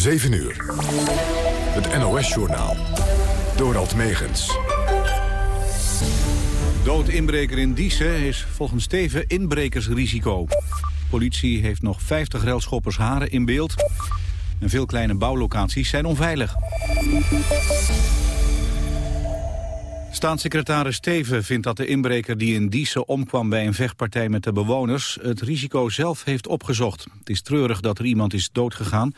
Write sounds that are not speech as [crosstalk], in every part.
7 uur. Het NOS-journaal. Dorald Megens. Dood-inbreker in Diezen is volgens Steven inbrekersrisico. Politie heeft nog 50 relschoppers haren in beeld. En veel kleine bouwlocaties zijn onveilig. Staatssecretaris Steven vindt dat de inbreker die in Diezen omkwam bij een vechtpartij met de bewoners het risico zelf heeft opgezocht. Het is treurig dat er iemand is doodgegaan,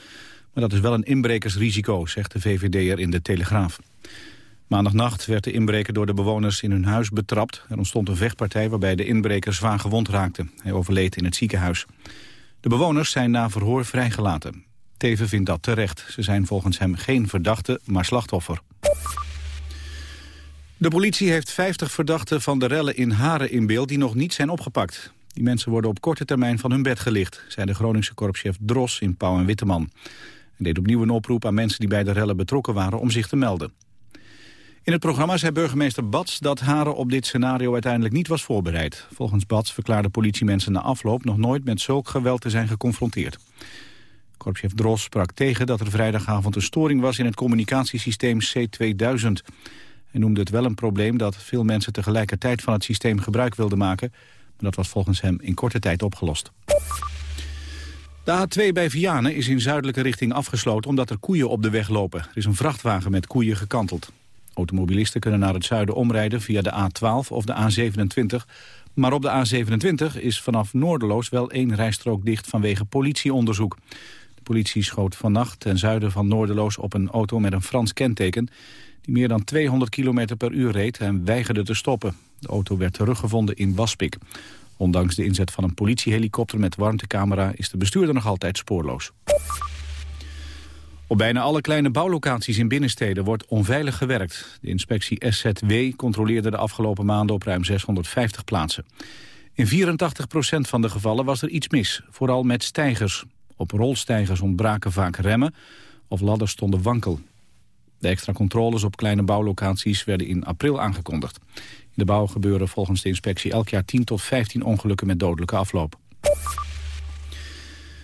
maar dat is wel een inbrekersrisico, zegt de VVD'er in de Telegraaf. Maandagnacht werd de inbreker door de bewoners in hun huis betrapt. Er ontstond een vechtpartij waarbij de inbreker zwaar gewond raakte. Hij overleed in het ziekenhuis. De bewoners zijn na verhoor vrijgelaten. Teven vindt dat terecht. Ze zijn volgens hem geen verdachte, maar slachtoffer. De politie heeft 50 verdachten van de rellen in Haren in beeld die nog niet zijn opgepakt. Die mensen worden op korte termijn van hun bed gelicht, zei de Groningse korpschef Dros in Pauw en Witteman. Deed opnieuw een oproep aan mensen die bij de rellen betrokken waren om zich te melden. In het programma zei burgemeester Bats dat Haren op dit scenario uiteindelijk niet was voorbereid. Volgens Bats verklaarden politiemensen na afloop nog nooit met zulk geweld te zijn geconfronteerd. Korpschef Dros sprak tegen dat er vrijdagavond een storing was in het communicatiesysteem C2000. Hij noemde het wel een probleem dat veel mensen tegelijkertijd van het systeem gebruik wilden maken. Maar dat was volgens hem in korte tijd opgelost. De A2 bij Vianen is in zuidelijke richting afgesloten omdat er koeien op de weg lopen. Er is een vrachtwagen met koeien gekanteld. Automobilisten kunnen naar het zuiden omrijden via de A12 of de A27. Maar op de A27 is vanaf Noorderloos wel één rijstrook dicht vanwege politieonderzoek. De politie schoot vannacht ten zuiden van Noorderloos op een auto met een Frans kenteken... die meer dan 200 km per uur reed en weigerde te stoppen. De auto werd teruggevonden in Waspik. Ondanks de inzet van een politiehelikopter met warmtecamera... is de bestuurder nog altijd spoorloos. Op bijna alle kleine bouwlocaties in binnensteden wordt onveilig gewerkt. De inspectie SZW controleerde de afgelopen maanden op ruim 650 plaatsen. In 84% van de gevallen was er iets mis, vooral met stijgers. Op rolstijgers ontbraken vaak remmen of ladders stonden wankel. De extra controles op kleine bouwlocaties werden in april aangekondigd. De bouw gebeuren volgens de inspectie elk jaar 10 tot 15 ongelukken met dodelijke afloop.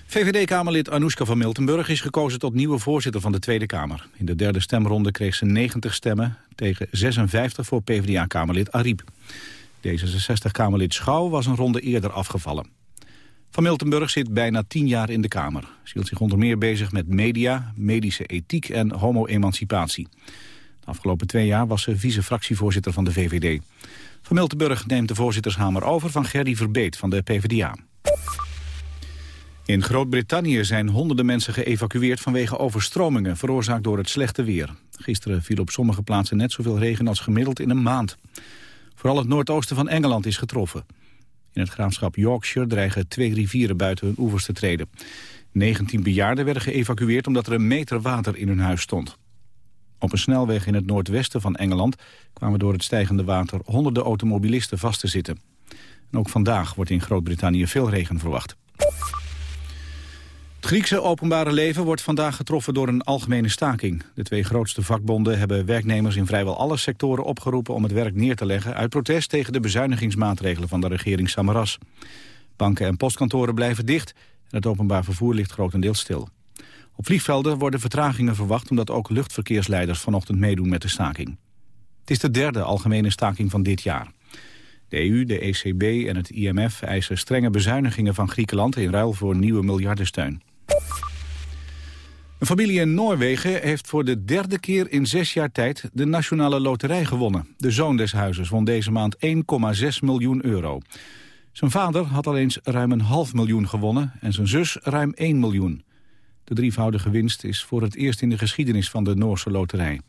VVD-Kamerlid Anoushka van Miltenburg is gekozen tot nieuwe voorzitter van de Tweede Kamer. In de derde stemronde kreeg ze 90 stemmen tegen 56 voor PvdA-Kamerlid Ariep. D66-Kamerlid Schouw was een ronde eerder afgevallen. Van Miltenburg zit bijna tien jaar in de Kamer. Ze hield zich onder meer bezig met media, medische ethiek en homo-emancipatie. Afgelopen twee jaar was ze vice-fractievoorzitter van de VVD. Van Miltenburg neemt de voorzittershamer over van Gerry Verbeet van de PvdA. In Groot-Brittannië zijn honderden mensen geëvacueerd vanwege overstromingen veroorzaakt door het slechte weer. Gisteren viel op sommige plaatsen net zoveel regen als gemiddeld in een maand. Vooral het noordoosten van Engeland is getroffen. In het graafschap Yorkshire dreigen twee rivieren buiten hun oevers te treden. 19 bejaarden werden geëvacueerd omdat er een meter water in hun huis stond. Op een snelweg in het noordwesten van Engeland kwamen door het stijgende water honderden automobilisten vast te zitten. En ook vandaag wordt in Groot-Brittannië veel regen verwacht. Het Griekse openbare leven wordt vandaag getroffen door een algemene staking. De twee grootste vakbonden hebben werknemers in vrijwel alle sectoren opgeroepen om het werk neer te leggen uit protest tegen de bezuinigingsmaatregelen van de regering Samaras. Banken en postkantoren blijven dicht en het openbaar vervoer ligt grotendeels stil. Op vliegvelden worden vertragingen verwacht omdat ook luchtverkeersleiders vanochtend meedoen met de staking. Het is de derde algemene staking van dit jaar. De EU, de ECB en het IMF eisen strenge bezuinigingen van Griekenland in ruil voor nieuwe miljardensteun. Een familie in Noorwegen heeft voor de derde keer in zes jaar tijd de nationale loterij gewonnen. De zoon des huizes won deze maand 1,6 miljoen euro. Zijn vader had al eens ruim een half miljoen gewonnen en zijn zus ruim 1 miljoen. De drievoudige winst is voor het eerst in de geschiedenis van de Noorse loterij.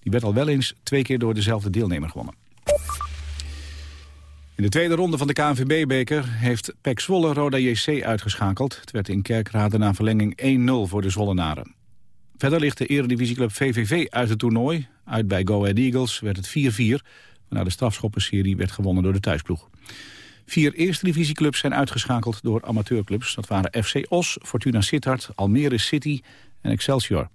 Die werd al wel eens twee keer door dezelfde deelnemer gewonnen. In de tweede ronde van de KNVB-beker heeft PEC Zwolle Roda JC uitgeschakeld. Het werd in Kerkrade na verlenging 1-0 voor de Zwollenaren. Verder ligt de eredivisieclub VVV uit het toernooi. Uit bij Go Ahead Eagles werd het 4-4, waarna de strafschoppenserie werd gewonnen door de thuisploeg. Vier eerste divisieclubs zijn uitgeschakeld door amateurclubs. Dat waren FC Os, Fortuna Sittard, Almere City en Excelsior.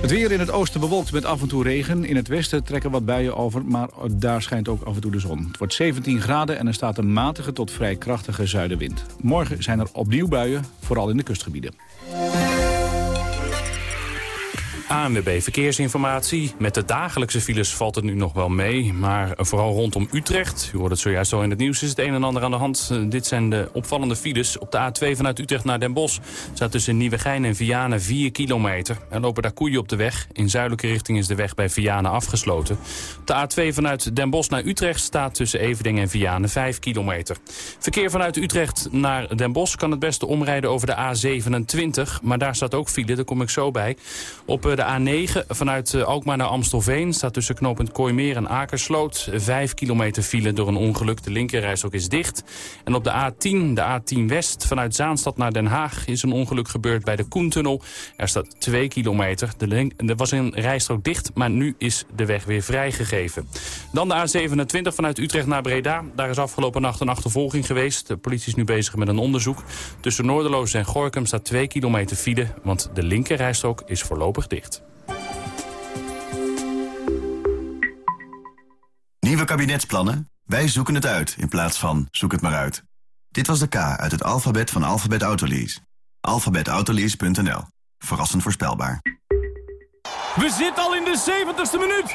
Het weer in het oosten bewolkt met af en toe regen. In het westen trekken wat buien over, maar daar schijnt ook af en toe de zon. Het wordt 17 graden en er staat een matige tot vrij krachtige zuidenwind. Morgen zijn er opnieuw buien, vooral in de kustgebieden. ANWB Verkeersinformatie. Met de dagelijkse files valt het nu nog wel mee. Maar vooral rondom Utrecht, u hoort het zojuist al in het nieuws... is het een en ander aan de hand. Eh, dit zijn de opvallende files. Op de A2 vanuit Utrecht naar Den Bosch... staat tussen Nieuwegein en Vianen 4 kilometer. Er lopen daar koeien op de weg. In zuidelijke richting is de weg bij Vianen afgesloten. Op de A2 vanuit Den Bosch naar Utrecht... staat tussen Evening en Vianen 5 kilometer. Verkeer vanuit Utrecht naar Den Bosch... kan het beste omrijden over de A27. Maar daar staat ook file, daar kom ik zo bij. Op eh, de A9 vanuit eh, Alkmaar naar Amstelveen staat tussen knooppunt Kooimeer en Akersloot. Vijf kilometer file door een ongeluk. De linkerreis ook is dicht. En op de A10, de A10 West vanuit Zaanstad naar Den Haag is een ongeluk gebeurd bij de Koentunnel. Er staat twee kilometer. De er was een rijstrook dicht, maar nu is de weg weer vrijgegeven. Dan de A27 vanuit Utrecht naar Breda. Daar is afgelopen nacht een achtervolging geweest. De politie is nu bezig met een onderzoek. Tussen Noorderloos en Gorkum staat twee kilometer file, want de linkerrijstrook is voorlopig dicht. Nieuwe kabinetsplannen? Wij zoeken het uit in plaats van zoek het maar uit. Dit was de K uit het alfabet van Alphabet Autolease. Alphabetautolease.nl. Verrassend voorspelbaar. We zitten al in de 70ste minuut.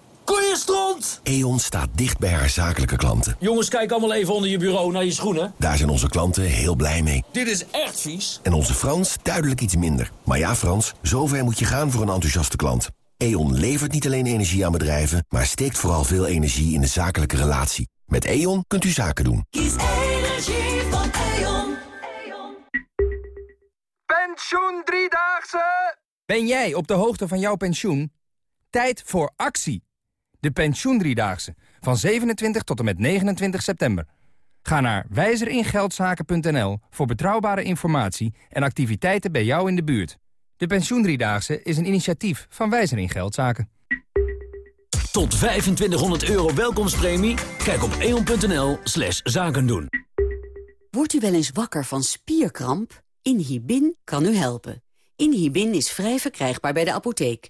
Koeienstront! E.ON staat dicht bij haar zakelijke klanten. Jongens, kijk allemaal even onder je bureau naar je schoenen. Daar zijn onze klanten heel blij mee. Dit is echt vies. En onze Frans duidelijk iets minder. Maar ja, Frans, zover moet je gaan voor een enthousiaste klant. E.ON levert niet alleen energie aan bedrijven... maar steekt vooral veel energie in de zakelijke relatie. Met E.ON kunt u zaken doen. Kies energie van E.ON. Pensioen Driedaagse! Ben jij op de hoogte van jouw pensioen? Tijd voor actie. De pensioendriedaagse. Van 27 tot en met 29 september. Ga naar wijzeringeldzaken.nl voor betrouwbare informatie en activiteiten bij jou in de buurt. De pensioendriedaagse is een initiatief van Wijzer in Geldzaken. Tot 2500 euro welkomstpremie? Kijk op eon.nl slash zakendoen. Wordt u wel eens wakker van spierkramp? Inhibin kan u helpen. Inhibin is vrij verkrijgbaar bij de apotheek.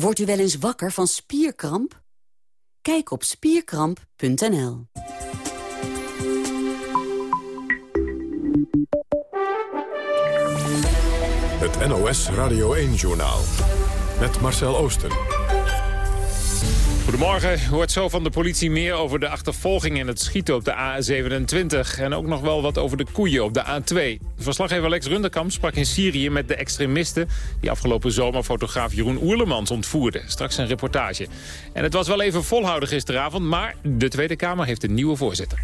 Wordt u wel eens wakker van spierkramp? Kijk op spierkramp.nl. Het NOS Radio 1-journaal. Met Marcel Oosten. Goedemorgen. Hoort zo van de politie meer over de achtervolging en het schieten op de A27. En ook nog wel wat over de koeien op de A2. Verslaggever Lex Runderkamp sprak in Syrië met de extremisten... die afgelopen zomer fotograaf Jeroen Oerlemans ontvoerde. Straks een reportage. En het was wel even volhouden gisteravond... maar de Tweede Kamer heeft een nieuwe voorzitter.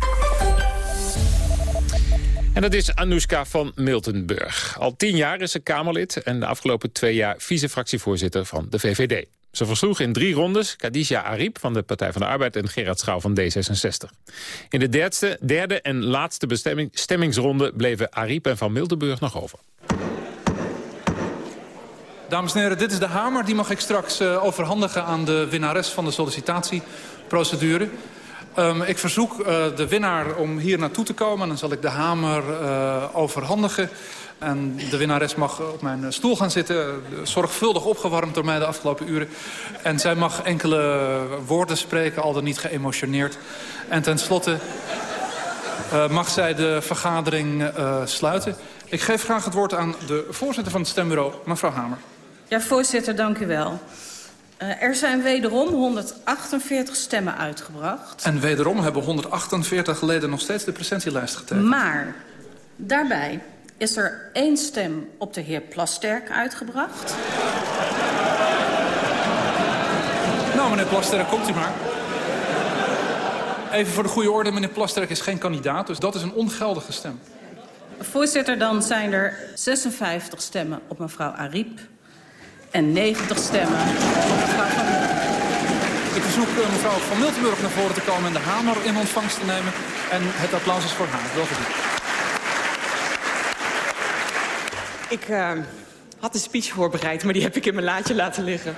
En dat is Anoushka van Miltenburg. Al tien jaar is ze Kamerlid en de afgelopen twee jaar vice-fractievoorzitter van de VVD. Ze versloeg in drie rondes Khadija Ariep van de Partij van de Arbeid... en Gerard Schouw van D66. In de derde, derde en laatste bestemming, stemmingsronde bleven Ariep en Van Miltenburg nog over. Dames en heren, dit is de hamer. Die mag ik straks uh, overhandigen aan de winnares van de sollicitatieprocedure. Um, ik verzoek uh, de winnaar om hier naartoe te komen. Dan zal ik de hamer uh, overhandigen. En de winnares mag op mijn stoel gaan zitten. Zorgvuldig opgewarmd door mij de afgelopen uren. En zij mag enkele woorden spreken, al dan niet geëmotioneerd. En tenslotte uh, mag zij de vergadering uh, sluiten. Ik geef graag het woord aan de voorzitter van het stembureau, mevrouw Hamer. Ja, voorzitter, dank u wel. Uh, er zijn wederom 148 stemmen uitgebracht. En wederom hebben 148 leden nog steeds de presentielijst getekend. Maar daarbij is er één stem op de heer Plasterk uitgebracht. Nou, meneer Plasterk, komt u maar. Even voor de goede orde, meneer Plasterk is geen kandidaat, dus dat is een ongeldige stem. Voorzitter, dan zijn er 56 stemmen op mevrouw Ariep en 90 stemmen op mevrouw Van Miltenburg. Ik verzoek uh, mevrouw Van Miltenburg naar voren te komen en de hamer in ontvangst te nemen. En het applaus is voor haar. Wel Ik uh, had een speech voorbereid, maar die heb ik in mijn laadje laten liggen.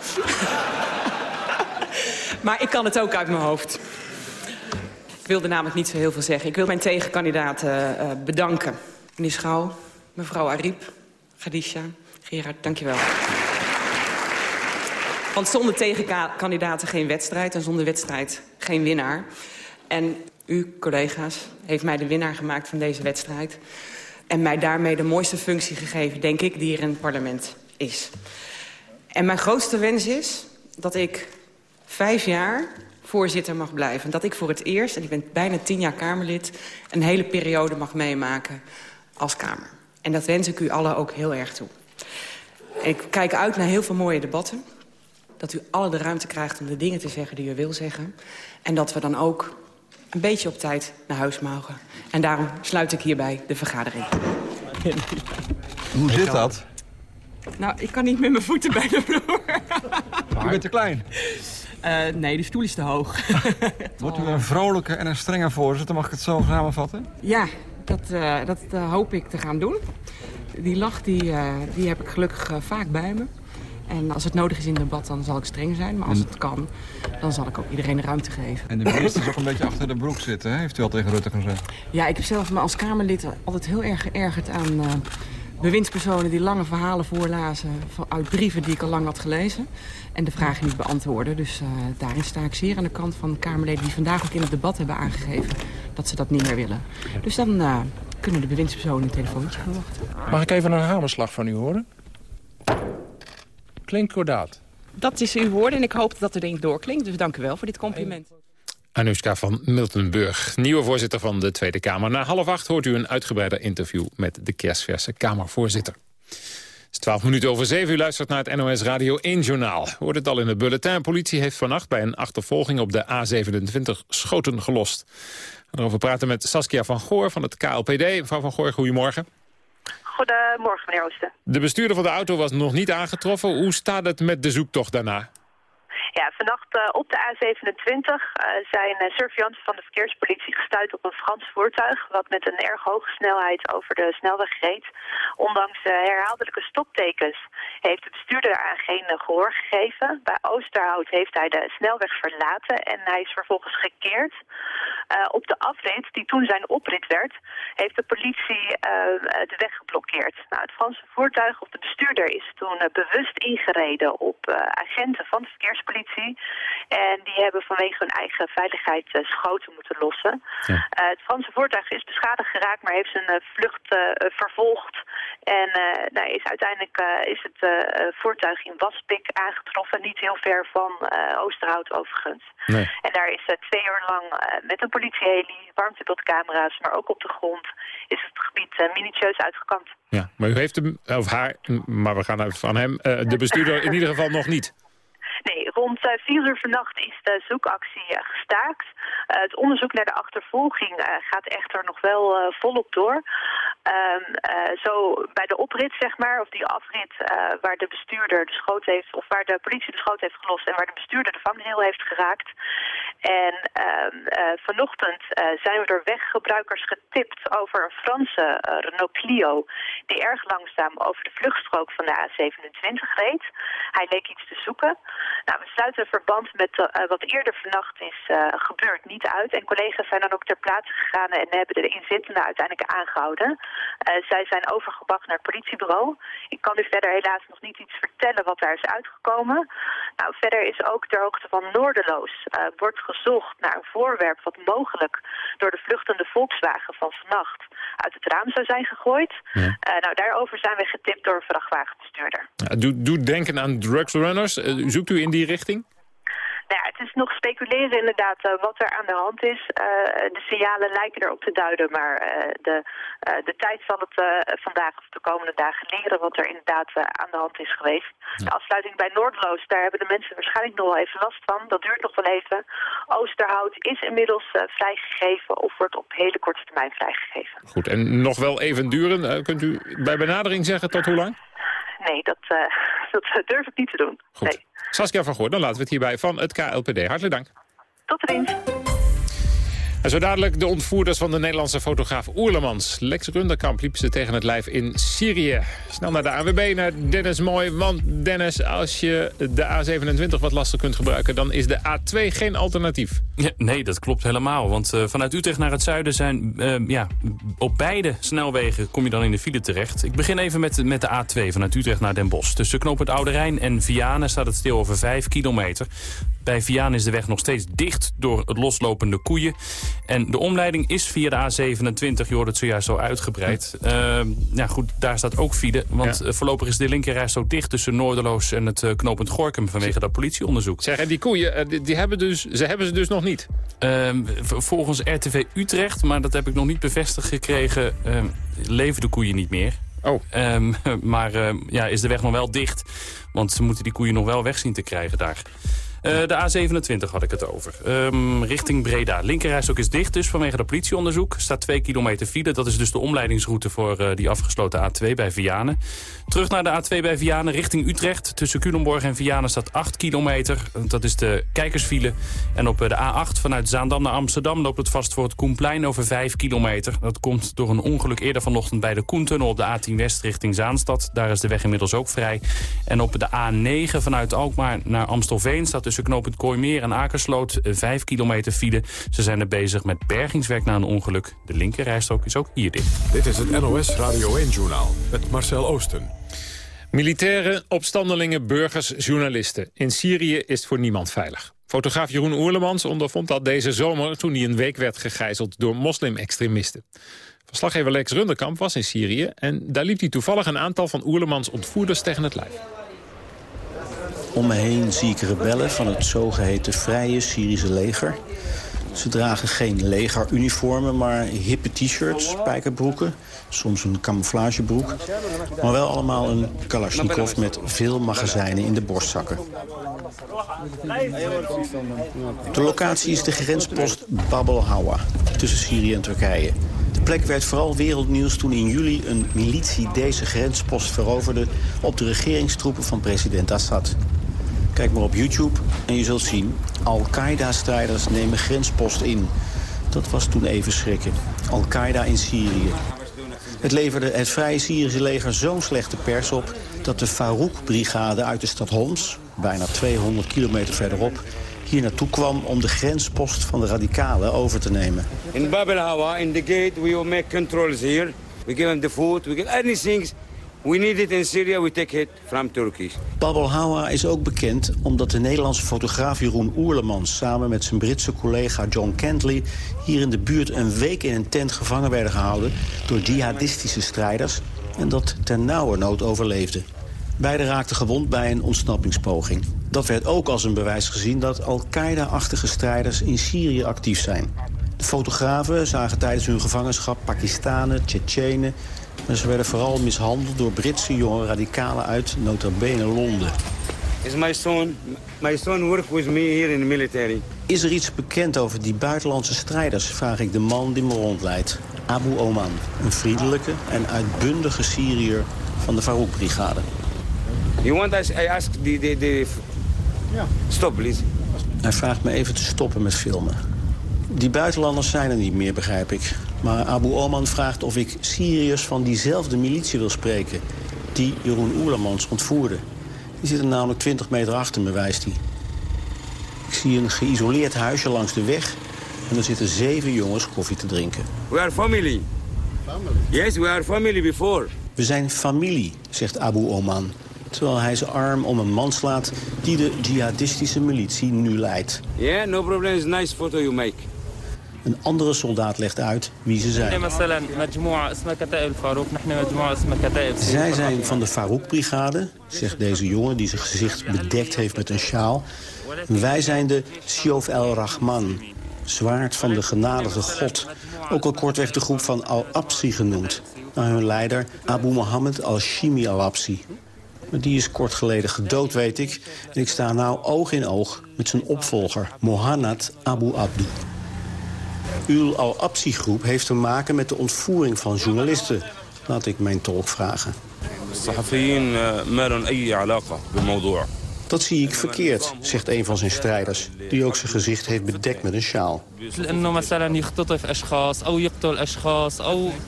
[laughs] maar ik kan het ook uit mijn hoofd. Ik wilde namelijk niet zo heel veel zeggen. Ik wil mijn tegenkandidaten uh, bedanken. Meneer Schouw, mevrouw Ariep, Gadisha, Gerard, dankjewel. Want zonder tegenkandidaten geen wedstrijd en zonder wedstrijd geen winnaar. En u, collega's, heeft mij de winnaar gemaakt van deze wedstrijd. En mij daarmee de mooiste functie gegeven, denk ik, die er in het parlement is. En mijn grootste wens is dat ik vijf jaar voorzitter mag blijven. Dat ik voor het eerst, en ik ben bijna tien jaar Kamerlid... een hele periode mag meemaken als Kamer. En dat wens ik u allen ook heel erg toe. Ik kijk uit naar heel veel mooie debatten. Dat u alle de ruimte krijgt om de dingen te zeggen die u wil zeggen. En dat we dan ook een beetje op tijd naar huis mogen. En daarom sluit ik hierbij de vergadering. Hoe zit dat? Nou, ik kan niet met mijn voeten bij de vloer. Je bent te klein. Uh, nee, de stoel is te hoog. [laughs] Wordt u een vrolijke en een strenge voorzitter, mag ik het zo samenvatten? Ja, dat, uh, dat uh, hoop ik te gaan doen. Die lach die, die heb ik gelukkig vaak bij me. En als het nodig is in debat, dan zal ik streng zijn. Maar als het kan, dan zal ik ook iedereen de ruimte geven. En de minister [laughs] is ook een beetje achter de broek zitten, hè? heeft u al tegen Rutte gezegd? Ja, ik heb zelf me als Kamerlid altijd heel erg geërgerd aan uh, bewindspersonen... die lange verhalen voorlazen uit brieven die ik al lang had gelezen. En de vragen niet beantwoorden. Dus uh, daarin sta ik zeer aan de kant van Kamerleden... die vandaag ook in het debat hebben aangegeven dat ze dat niet meer willen. Dus dan uh, kunnen de bewindspersonen een telefoontje verwachten. Mag ik even een hamerslag van u horen? Klinkt kordaat. Dat is uw woord en ik hoop dat het erin doorklinkt. Dus dank u wel voor dit compliment. Anushka van Miltenburg, nieuwe voorzitter van de Tweede Kamer. Na half acht hoort u een uitgebreider interview met de kerstverse Kamervoorzitter. Het is twaalf minuten over zeven. U luistert naar het NOS Radio 1-journaal. Hoort het al in het bulletin. Politie heeft vannacht bij een achtervolging op de A27 schoten gelost. We gaan erover praten met Saskia van Goor van het KLPD. Mevrouw van Goor, goedemorgen. Goedemorgen, meneer Oosten. De bestuurder van de auto was nog niet aangetroffen. Hoe staat het met de zoektocht daarna? Ja, vannacht uh, op de A27 uh, zijn uh, surveillanten van de verkeerspolitie gestuurd op een Frans voertuig... wat met een erg hoge snelheid over de snelweg reed. Ondanks herhaaldelijke stoptekens heeft de bestuurder aan geen gehoor gegeven. Bij Oosterhout heeft hij de snelweg verlaten en hij is vervolgens gekeerd. Op de afrit, die toen zijn oprit werd, heeft de politie de weg geblokkeerd. Nou, het Franse voertuig of de bestuurder is toen bewust ingereden op agenten van de verkeerspolitie en die hebben vanwege hun eigen veiligheid schoten moeten lossen. Ja. Het Franse voertuig is beschadigd geraakt, maar heeft zijn vlucht vervolgd. En nou, is uiteindelijk is het voertuig in Waspik aangetroffen, niet heel ver van Oosterhout overigens. Nee. En daar is twee uur lang met een politieheli, warmtebeeldcamera's, maar ook op de grond, is het gebied minutieus uitgekampt. Ja, maar u heeft hem, of haar, maar we gaan uit van hem, de bestuurder in ieder geval nog niet. Nee, rond uh, vier uur vannacht is de zoekactie uh, gestaakt. Uh, het onderzoek naar de achtervolging gaat echter nog wel volop door. Ehm, zo bij de oprit, zeg maar, of die afrit waar de bestuurder de schoot heeft, of waar de politie de schoot heeft gelost en waar de bestuurder de vangrail heeft geraakt. En ehm, vanochtend zijn we door weggebruikers getipt over een Franse Renault Clio die erg langzaam over de vluchtstrook van de A27 reed. Hij leek iets te zoeken. Nou, we sluiten een verband met uh, wat eerder vannacht is uh, gebeurd niet uit. En collega's zijn dan ook ter plaatse gegaan en hebben de inzittenden uiteindelijk aangehouden. Uh, zij zijn overgebracht naar het politiebureau. Ik kan u verder helaas nog niet iets vertellen wat daar is uitgekomen. Nou, verder is ook ter hoogte van Noorderloos wordt gezocht naar een voorwerp wat mogelijk door de vluchtende Volkswagen van vannacht uit het raam zou zijn gegooid. Ja. nou, daarover zijn we getipt door een vrachtwagenbestuurder. Doet doe denken aan drugsrunners. zoekt u in die richting? Nou ja, het is nog speculeren inderdaad uh, wat er aan de hand is. Uh, de signalen lijken erop te duiden, maar uh, de, de tijd zal het vandaag of de komende dagen leren wat er inderdaad aan de hand is geweest. Ja. De afsluiting bij Noordloos, daar hebben de mensen waarschijnlijk nog wel even last van. Dat duurt nog wel even. Oosterhout is inmiddels vrijgegeven of wordt op hele korte termijn vrijgegeven. Goed, en nog wel even duren. kunt u bij benadering zeggen tot hoe lang? Nee, dat, [laughs] dat durf ik niet te doen. Goed. Nee. Saskia van Goor, dan laten we het hierbij van het KLPD. Hartelijk dank. Tot ziens. En zo dadelijk de ontvoerders van de Nederlandse fotograaf Oerlemans. Lex Runderkamp liep ze tegen het lijf in Syrië. Snel naar de AWB, naar Dennis Mooi. Want Dennis, als je de A27 wat lastig kunt gebruiken... dan is de A2 geen alternatief. Nee, dat klopt helemaal. Want uh, vanuit Utrecht naar het zuiden zijn... Uh, ja, op beide snelwegen kom je dan in de file terecht. Ik begin even met, met de A2 vanuit Utrecht naar Den Bosch. Tussen Knoop het Oude Rijn en Vianen staat het stil over 5 kilometer. Bij Vianen is de weg nog steeds dicht door het loslopende koeien. En de omleiding is via de A27, je hoort het zojuist al uitgebreid. Uh, ja, goed, daar staat ook file, want ja. voorlopig is de linkerreis zo dicht... tussen Noorderloos en het uh, knooppunt Gorkum vanwege dat politieonderzoek. Zeg, en die koeien, die, die, hebben dus, ze hebben ze dus nog niet? Ehm, volgens RTV Utrecht, maar dat heb ik nog niet bevestigd gekregen... Ehm, leven de koeien niet meer. Oh. [laughs] maar ja, is de weg nog wel dicht, want ze moeten die koeien nog wel weg zien te krijgen daar. Uh, de A27 had ik het over. Um, richting Breda. Linkerrijstok is dicht dus vanwege dat politieonderzoek. Staat 2 kilometer file. Dat is dus de omleidingsroute voor uh, die afgesloten A2 bij Vianen. Terug naar de A2 bij Vianen richting Utrecht. Tussen Culemborg en Vianen staat 8 kilometer. Dat is de kijkersfile. En op de A8 vanuit Zaandam naar Amsterdam loopt het vast voor het Koenplein over 5 kilometer. Dat komt door een ongeluk eerder vanochtend bij de Koentunnel op de A10 West richting Zaanstad. Daar is de weg inmiddels ook vrij. En op de A9 vanuit Alkmaar naar Amstelveen staat tussen knooppunt Kooimeer en Akersloot 5 kilometer file. Ze zijn er bezig met bergingswerk na een ongeluk. De linkerrijstrook is ook hier dicht. Dit is het NOS Radio 1-journaal met Marcel Oosten. Militairen, opstandelingen, burgers, journalisten. In Syrië is het voor niemand veilig. Fotograaf Jeroen Oerlemans ondervond dat deze zomer... toen hij een week werd gegijzeld door moslim-extremisten. Verslaggever Lex Runderkamp was in Syrië... en daar liep hij toevallig een aantal van Oerlemans ontvoerders tegen het lijf. Om me heen zie ik rebellen van het zogeheten Vrije Syrische leger. Ze dragen geen legeruniformen, maar hippe t-shirts, spijkerbroeken. Soms een camouflagebroek. Maar wel allemaal een Kalashnikov met veel magazijnen in de borstzakken. De locatie is de grenspost Bab al-Hawa tussen Syrië en Turkije. De plek werd vooral wereldnieuws toen in juli een militie deze grenspost veroverde... op de regeringstroepen van president Assad. Kijk maar op YouTube en je zult zien... Al-Qaeda-strijders nemen grenspost in. Dat was toen even schrikken. Al-Qaeda in Syrië. Het leverde het Vrije Syrische leger zo'n slechte pers op... dat de Farouk-brigade uit de stad Homs, bijna 200 kilometer verderop... hier naartoe kwam om de grenspost van de radicalen over te nemen. In Bab al-Hawa, in the gate, we will make controls here. We give them the food, we give anything We need it in Syria, we take it from Turkey. Bab al-Hawa is ook bekend omdat de Nederlandse fotograaf Jeroen Oerlemans... samen met zijn Britse collega John Kentley... hier in de buurt een week in een tent gevangen werden gehouden... door jihadistische strijders en dat ten nauwe nood overleefde. Beiden raakten gewond bij een ontsnappingspoging. Dat werd ook als een bewijs gezien dat Al-Qaeda-achtige strijders in Syrië actief zijn. De fotografen zagen tijdens hun gevangenschap Pakistanen, Tsjetsjenen maar ze werden vooral mishandeld door Britse jonge radicalen uit nota bene Londen. Is my son, my son work with me here in the military. Is er iets bekend over die buitenlandse strijders, vraag ik de man die me rondleidt. Abu Oman, een vriendelijke en uitbundige Syriër van de Farouk-brigade. You want us, I ask the, the, the... Stop, please. Hij vraagt me even te stoppen met filmen. Die buitenlanders zijn er niet meer, begrijp ik. Maar Abu Oman vraagt of ik Syriërs van diezelfde militie wil spreken... die Jeroen Oerlemans ontvoerde. Die zitten namelijk 20 meter achter me, wijst hij. Ik zie een geïsoleerd huisje langs de weg... en er zitten zeven jongens koffie te drinken. We are family. Family? Yes, we are family before. We zijn familie, zegt Abu Oman. Terwijl hij zijn arm om een man slaat die de jihadistische militie nu leidt. Yeah, no problem. It's a nice photo you make. Een andere soldaat legt uit wie ze zijn. Zij zijn van de Farouk-brigade, zegt deze jongen... die zijn gezicht bedekt heeft met een sjaal. En wij zijn de Siof el-Rahman, zwaard van de genadige God. Ook al kortweg de groep van Al-Absi genoemd. Naar hun leider Abu Mohammed al-Shimi al-Absi. Maar die is kort geleden gedood, weet ik. En ik sta nou oog in oog met zijn opvolger, Mohannad Abu Abdu. Ul al-Absi-groep heeft te maken met de ontvoering van journalisten. Laat ik mijn tolk vragen. Dat zie ik verkeerd, zegt een van zijn strijders... die ook zijn gezicht heeft bedekt met een sjaal.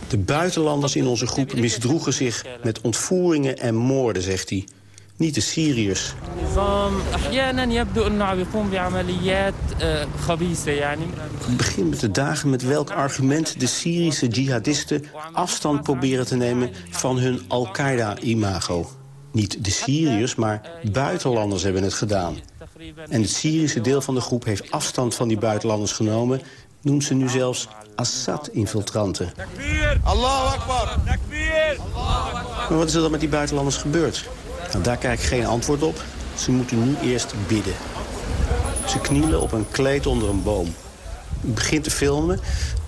De buitenlanders in onze groep misdroegen zich met ontvoeringen en moorden, zegt hij. Niet de Syriërs. Het begint met de dagen met welk argument de Syrische jihadisten afstand proberen te nemen van hun Al-Qaeda-imago. Niet de Syriërs, maar buitenlanders hebben het gedaan. En het Syrische deel van de groep heeft afstand van die buitenlanders genomen... noemt ze nu zelfs Assad-infiltranten. Allahu Akbar! Maar wat is er dan met die buitenlanders gebeurd? Nou, daar krijg ik geen antwoord op. Ze moeten nu eerst bidden. Ze knielen op een kleed onder een boom. Ik begin te filmen,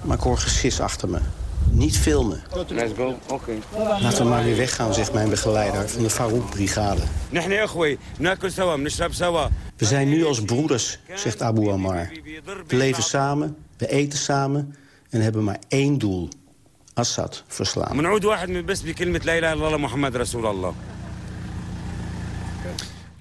maar ik hoor gesis achter me. Niet filmen. Let's go. Oké. Laten we maar weer weggaan, zegt mijn begeleider van de Farouk-brigade. We zijn nu als broeders, zegt Abu Ammar. We leven samen, we eten samen en hebben maar één doel. Assad verslaan.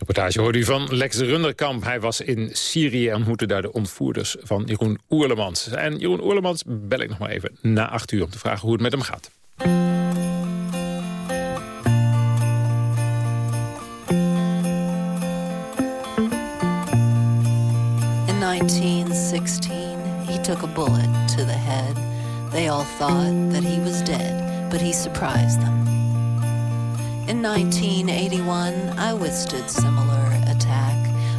Reportage hoorde u van Lex Runderkamp. Hij was in Syrië en ontmoette daar de ontvoerders van Jeroen Oerlemans. En Jeroen Oerlemans bel ik nog maar even na acht uur om te vragen hoe het met hem gaat. In 1916, he took a bullet to the head. They all thought that he was dead, but he surprised them. In 1981, I withstood similar attack.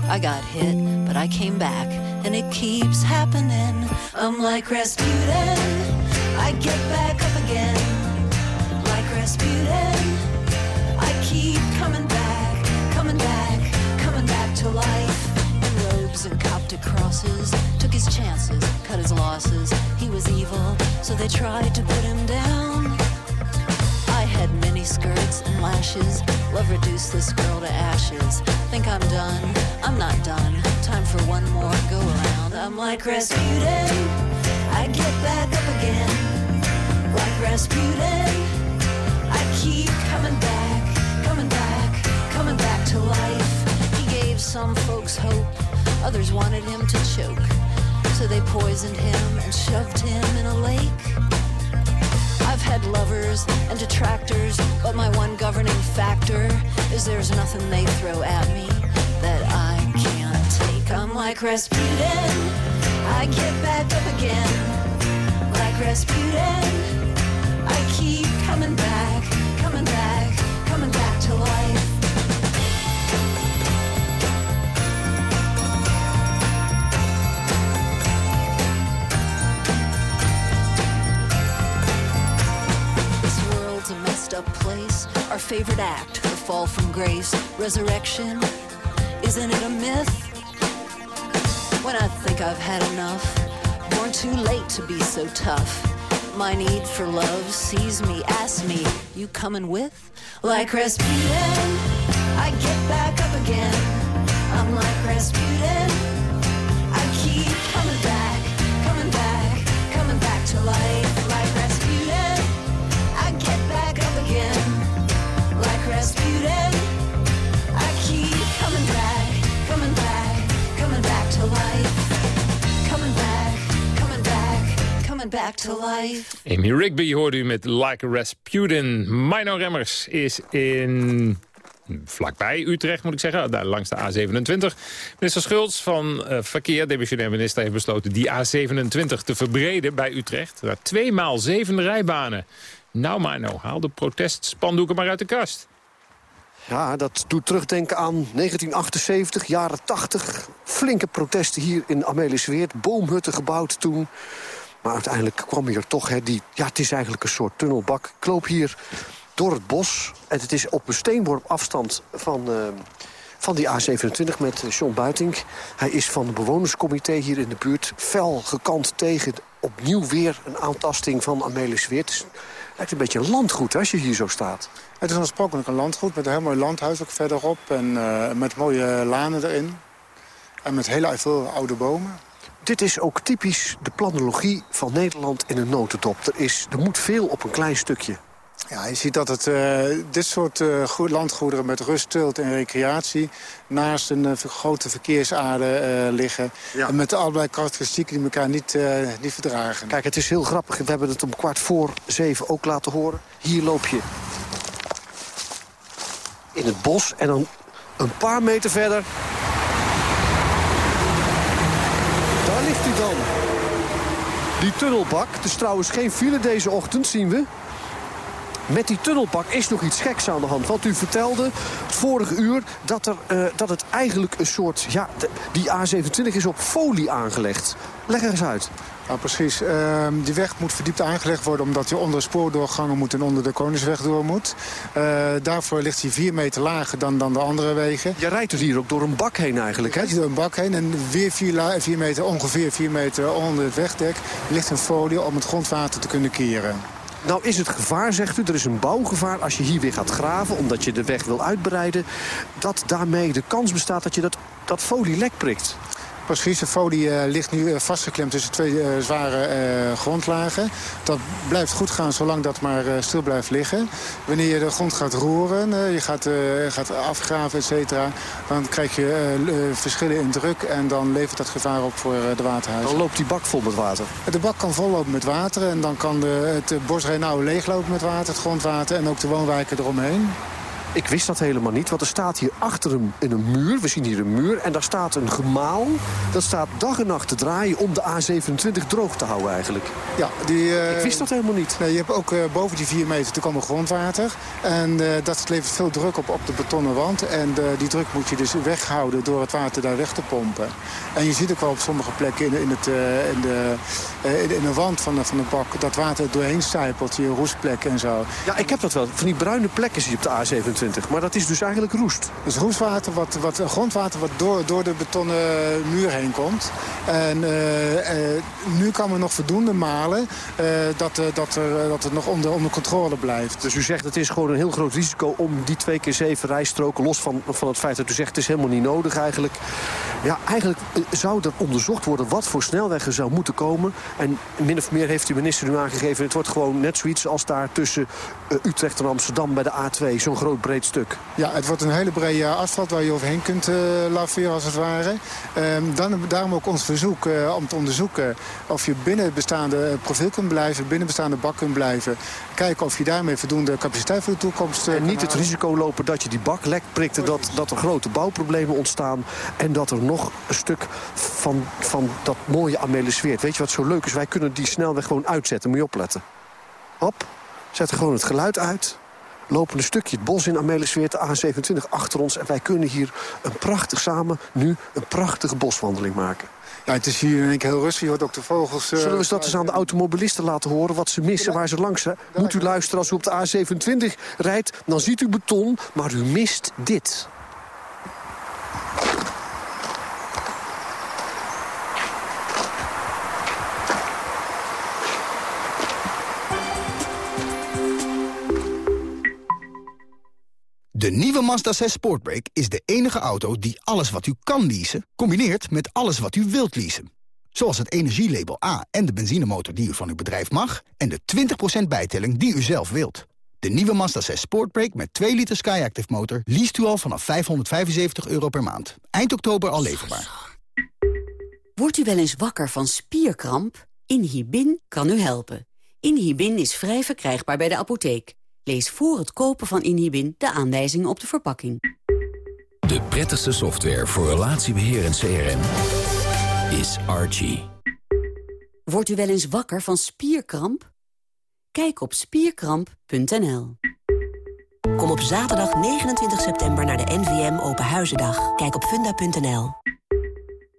I got hit, but I came back, and it keeps happening. I'm like Rasputin, I get back up again. Like Rasputin, I keep coming back, coming back, coming back to life. In robes and Coptic crosses, took his chances, cut his losses. He was evil, so they tried to put him down. I had mini skirts lashes. Love reduced this girl to ashes. Think I'm done? I'm not done. Time for one more go around. I'm like Rasputin. I get back up again. Like Rasputin. I keep coming back, coming back, coming back to life. He gave some folks hope. Others wanted him to choke. So they poisoned him and shoved him in a lake. I've lovers and detractors, but my one governing factor is there's nothing they throw at me that I can't take. I'm like Rasputin, I get back up again. Like Rasputin, messed up place. Our favorite act, the fall from grace, resurrection. Isn't it a myth? When I think I've had enough, born too late to be so tough. My need for love sees me, asks me, you coming with? Like Rasputin, I get back up again. I'm like Rasputin, coming back to life. Amy Rigby hoorde u met Like a Rasputin. Mino Remmers is in vlakbij Utrecht moet ik zeggen, daar langs de A27. Minister Schultz van uh, Verkeer, demissionair minister, heeft besloten die A27 te verbreden bij Utrecht. Naar twee maal zeven rijbanen. Nou maar nou, haal de protestspandoeken maar uit de kast. Ja, dat doet terugdenken aan 1978, jaren 80. Flinke protesten hier in Amelisweert. Boomhutten gebouwd toen. Maar uiteindelijk kwam hier toch, hè, die, ja, het is eigenlijk een soort tunnelbak. Ik loop hier door het bos. En het is op een steenworp afstand van, uh, van die A27 met John Buiting. Hij is van het bewonerscomité hier in de buurt. Fel gekant tegen opnieuw weer een aantasting van Amelisweert. Het lijkt een beetje een landgoed als je hier zo staat. Het is oorspronkelijk een landgoed met een heel mooi landhuis ook verderop. En uh, met mooie lanen erin. En met hele veel oude bomen. Dit is ook typisch de planologie van Nederland in een notendop. Er, is, er moet veel op een klein stukje. Ja, je ziet dat het, uh, dit soort uh, landgoederen met rust, tilt en recreatie... naast een uh, grote verkeersader liggen. En met allerlei karakteristieken die elkaar niet, niet verdragen. Kijk, het is heel grappig. We hebben het om kwart voor zeven ook laten horen. Hier loop je in het bos en dan een paar meter verder... Die tunnelbak. Het is trouwens geen file deze ochtend, zien we. Met die tunnelbak is nog iets geks aan de hand. Want u vertelde vorige uur dat, er, uh, dat het eigenlijk een soort... Ja, die A27 is op folie aangelegd. Leg er eens uit. Ja, precies. Uh, die weg moet verdiept aangelegd worden... omdat je onder de spoordoorgangen moet en onder de Koningsweg door moet. Uh, daarvoor ligt hij vier meter lager dan, dan de andere wegen. Je rijdt er hier ook door een bak heen eigenlijk, hè? Je door een bak heen en weer vier, vier meter, ongeveer vier meter onder het wegdek... ligt een folie om het grondwater te kunnen keren. Nou is het gevaar, zegt u, er is een bouwgevaar als je hier weer gaat graven... omdat je de weg wil uitbreiden... dat daarmee de kans bestaat dat je dat, dat folie lek prikt. Precies, de folie uh, ligt nu uh, vastgeklemd tussen twee uh, zware grondlagen. Dat blijft goed gaan zolang dat maar stil blijft liggen. Wanneer je de grond gaat roeren, je gaat, gaat afgraven, et cetera... dan krijg je verschillen in druk en dan levert dat gevaar op voor de waterhuizen. Dan loopt die bak vol met water? De bak kan vollopen met water en dan kan de, het bos Renau leeglopen met water, het grondwater... en ook de woonwijken eromheen. Ik wist dat helemaal niet, want er staat hier achter hem in een muur. We zien hier een muur en daar staat een gemaal. Dat staat dag en nacht te draaien om de A27 droog te houden eigenlijk. Ja, die, uh, Ik wist dat helemaal niet. Nee, je hebt ook uh, boven die 4 meter te komen grondwater. En uh, dat levert veel druk op op de betonnen wand. En die druk moet je dus weghouden door het water daar weg te pompen. En je ziet ook wel op sommige plekken in, in, het, in, de, in, in de wand van de, van de bak... dat water doorheen stijpelt, je roestplekken en zo. Ja, ik heb dat wel. Van die bruine plekken zie je op de A27. Maar dat is dus eigenlijk roest. Dus roestwater, wat, wat, grondwater wat door, door de betonnen muur heen komt. En uh, uh, nu kan men nog voldoende malen uh, dat, dat, er, dat het nog onder, onder controle blijft. Dus u zegt het is gewoon een heel groot risico om die twee keer zeven rijstroken... los van, van het feit dat u zegt het is helemaal niet nodig eigenlijk. Ja, eigenlijk zou er onderzocht worden wat voor snelweg er zou moeten komen. En min of meer heeft de minister nu aangegeven... het wordt gewoon net zoiets als daar tussen Utrecht en Amsterdam bij de A2. Zo'n groot breed stuk. Ja, het wordt een hele brede asfalt waar je overheen kunt uh, laveren als het ware. Um, dan, daarom ook ons verzoek uh, om te onderzoeken of je binnen het bestaande profiel kunt blijven, binnen bestaande bak kunt blijven. Kijken of je daarmee voldoende capaciteit voor de toekomst uh, En niet het risico lopen dat je die bak lek prikt, dat, dat er grote bouwproblemen ontstaan en dat er nog een stuk van, van dat mooie Amelisweert. Weet je wat zo leuk is? Wij kunnen die snelweg gewoon uitzetten. Moet je opletten. Hop, zet gewoon het geluid uit lopen een stukje het bos in Amelisweert, de A27 achter ons. En wij kunnen hier een prachtig samen nu een prachtige boswandeling maken. Ja, het is hier in één keer heel rustig. Je hoort ook de vogels... Uh, Zullen we eens dat eens aan de automobilisten laten horen wat ze missen, waar ze langs zijn? Moet u luisteren als u op de A27 rijdt, dan ziet u beton, maar u mist dit. De nieuwe Mazda 6 Sportbrake is de enige auto die alles wat u kan leasen... combineert met alles wat u wilt leasen. Zoals het energielabel A en de benzinemotor die u van uw bedrijf mag... en de 20% bijtelling die u zelf wilt. De nieuwe Mazda 6 Sportbrake met 2 liter Skyactiv motor... leest u al vanaf 575 euro per maand. Eind oktober al leverbaar. Wordt u wel eens wakker van spierkramp? Inhibin kan u helpen. Inhibin is vrij verkrijgbaar bij de apotheek. Lees voor het kopen van Inhibin de aanwijzingen op de verpakking. De prettigste software voor relatiebeheer en CRM is Archie. Wordt u wel eens wakker van spierkramp? Kijk op spierkramp.nl. Kom op zaterdag 29 september naar de NVM Open Huizendag. Kijk op funda.nl.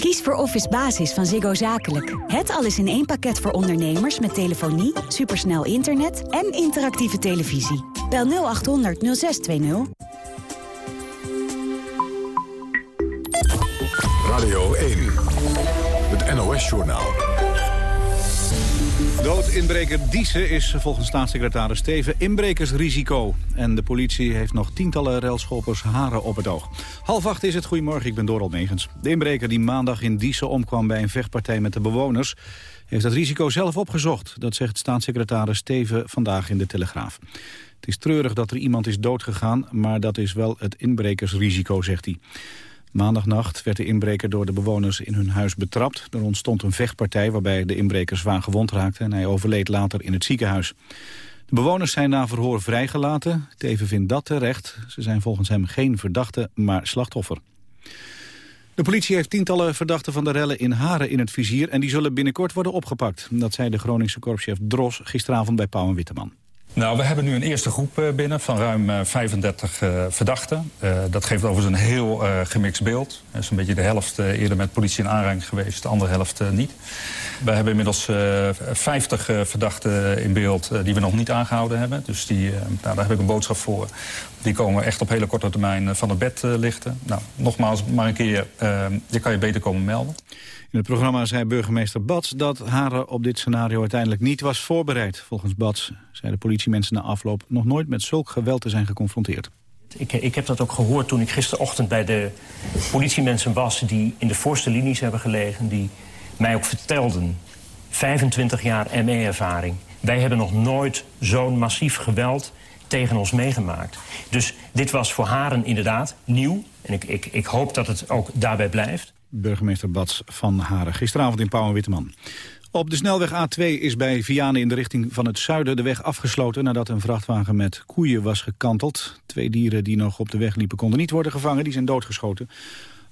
Kies voor Office Basis van Ziggo Zakelijk. Het alles in één pakket voor ondernemers met telefonie, supersnel internet en interactieve televisie. Bel 0800 0620. Radio 1, het NOS-journaal. Doodinbreker Diesen is volgens staatssecretaris Steven inbrekersrisico. En de politie heeft nog tientallen railschoppers haren op het oog. Half acht is het. Goedemorgen, ik ben Doral Megens. De inbreker die maandag in Diesen omkwam bij een vechtpartij met de bewoners... heeft dat risico zelf opgezocht. Dat zegt staatssecretaris Steven vandaag in de Telegraaf. Het is treurig dat er iemand is doodgegaan, maar dat is wel het inbrekersrisico, zegt hij. Maandagnacht werd de inbreker door de bewoners in hun huis betrapt. Er ontstond een vechtpartij waarbij de inbreker zwaar gewond raakte... en hij overleed later in het ziekenhuis. De bewoners zijn na verhoor vrijgelaten. Teven vindt dat terecht. Ze zijn volgens hem geen verdachte, maar slachtoffer. De politie heeft tientallen verdachten van de rellen in Haren in het vizier... en die zullen binnenkort worden opgepakt. Dat zei de Groningse korpschef Dros gisteravond bij Pauw en Witteman. Nou, we hebben nu een eerste groep uh, binnen van ruim uh, 35 uh, verdachten. dat geeft overigens een heel gemixt beeld. Er is een beetje de helft eerder met politie in aanraking geweest, de andere helft niet. We hebben inmiddels 50 verdachten in beeld die we nog niet aangehouden hebben. Dus die, nou, daar heb ik een boodschap voor. Die komen echt op hele korte termijn van het bed lichten. Nou, nogmaals, maar een keer, je kan je beter komen melden. In het programma zei burgemeester Bats dat Haren op dit scenario uiteindelijk niet was voorbereid. Volgens Bats zeiden politiemensen na afloop nog nooit met zulk geweld te zijn geconfronteerd. Ik, ik, heb dat ook gehoord toen ik gisterochtend bij de politiemensen was... die in de voorste linies hebben gelegen, die mij ook vertelden... 25 jaar ME-ervaring. Wij hebben nog nooit zo'n massief geweld tegen ons meegemaakt. Dus dit was voor Haren inderdaad nieuw. En ik, ik, ik hoop dat het ook daarbij blijft burgemeester Bats van Haren. Gisteravond in Pauw en Witteman. Op de snelweg A2 is bij Vianen in de richting van het zuiden de weg afgesloten... nadat een vrachtwagen met koeien was gekanteld. Twee dieren die nog op de weg liepen konden niet worden gevangen, die zijn doodgeschoten.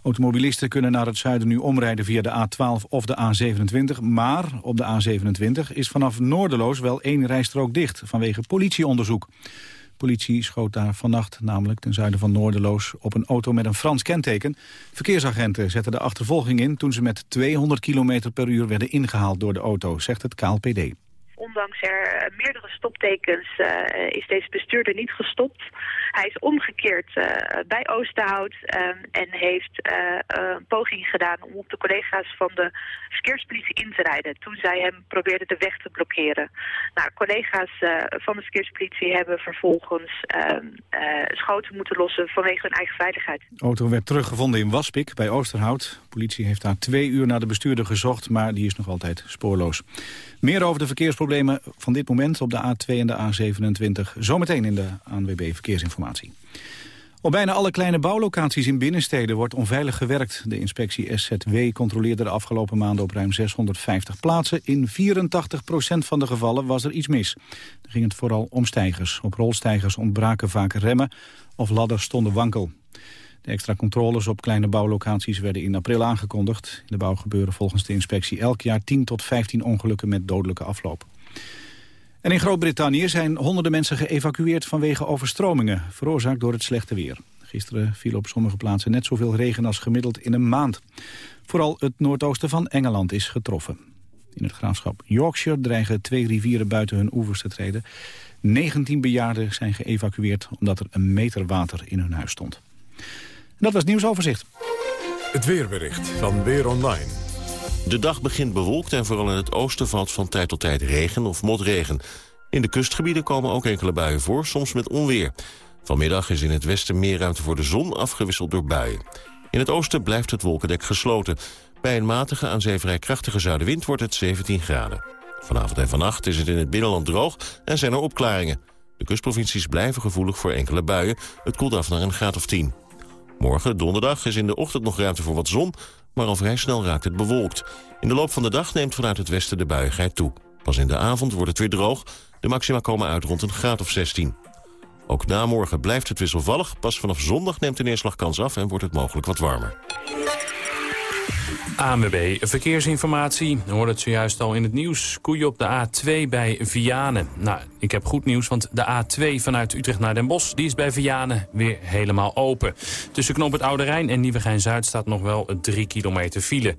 Automobilisten kunnen naar het zuiden nu omrijden via de A12 of de A27. Maar op de A27 is vanaf Noorderloos wel één rijstrook dicht vanwege politieonderzoek politie schoot daar vannacht, namelijk ten zuiden van Noorderloos, op een auto met een Frans kenteken. Verkeersagenten zetten de achtervolging in toen ze met 200 km per uur werden ingehaald door de auto, zegt het KLPD. Ondanks er eh, meerdere stoptekens uh, is deze bestuurder niet gestopt. Hij is omgekeerd uh, bij Oosterhout um, en heeft een poging gedaan om op de collega's van de verkeerspolitie in te rijden. Toen zij hem probeerden de weg te blokkeren. Nou, collega's van de verkeerspolitie hebben vervolgens ehm, schoten moeten lossen vanwege hun eigen veiligheid. Auto werd teruggevonden in Waspik bij Oosterhout. De politie heeft daar twee uur naar de bestuurder gezocht, maar die is nog altijd spoorloos. Meer over de verkeersproblemen van dit moment op de A2 en de A27. Zometeen in de ANWB Verkeersinformatie. Op bijna alle kleine bouwlocaties in binnensteden wordt onveilig gewerkt. De inspectie SZW controleerde de afgelopen maanden op ruim 650 plaatsen. In 84% van de gevallen was er iets mis. Dan ging het vooral om stijgers. Op rolstijgers ontbraken vaak remmen of ladders stonden wankel. De extra controles op kleine bouwlocaties werden in april aangekondigd. In de bouw gebeuren volgens de inspectie elk jaar 10 tot 15 ongelukken met dodelijke afloop. En in Groot-Brittannië zijn honderden mensen geëvacueerd vanwege overstromingen, veroorzaakt door het slechte weer. Gisteren viel op sommige plaatsen net zoveel regen als gemiddeld in een maand. Vooral het noordoosten van Engeland is getroffen. In het graafschap Yorkshire dreigen twee rivieren buiten hun oevers te treden. 19 bejaarden zijn geëvacueerd omdat er een meter water in hun huis stond. En dat was nieuwsoverzicht. Het weerbericht van Weer Online. De dag begint bewolkt en vooral in het oosten valt van tijd tot tijd regen of motregen. In de kustgebieden komen ook enkele buien voor, soms met onweer. Vanmiddag is in het westen meer ruimte voor de zon, afgewisseld door buien. In het oosten blijft het wolkendek gesloten. Bij een matige aan zee krachtige zuidenwind wordt het 17 graden. Vanavond en vannacht is het in het binnenland droog en zijn er opklaringen. De kustprovincies blijven gevoelig voor enkele buien. Het koelt af naar een graad of 10. Morgen, donderdag, is in de ochtend nog ruimte voor wat zon... maar al vrij snel raakt het bewolkt. In de loop van de dag neemt vanuit het westen de buiigheid toe. Pas in de avond wordt het weer droog. De maxima komen uit rond een graad of 16. Ook na morgen blijft het wisselvallig. Pas vanaf zondag neemt de neerslagkans af en wordt het mogelijk wat warmer. ANWB Verkeersinformatie. We hoorden het zojuist al in het nieuws. Koeien op de A2 bij Vianen. Nou, ik heb goed nieuws, want de A2 vanuit Utrecht naar Den Bosch... die is bij Vianen weer helemaal open. Tussen Knoop het Oude Rijn en Nieuwegein-Zuid staat nog wel 3 kilometer file.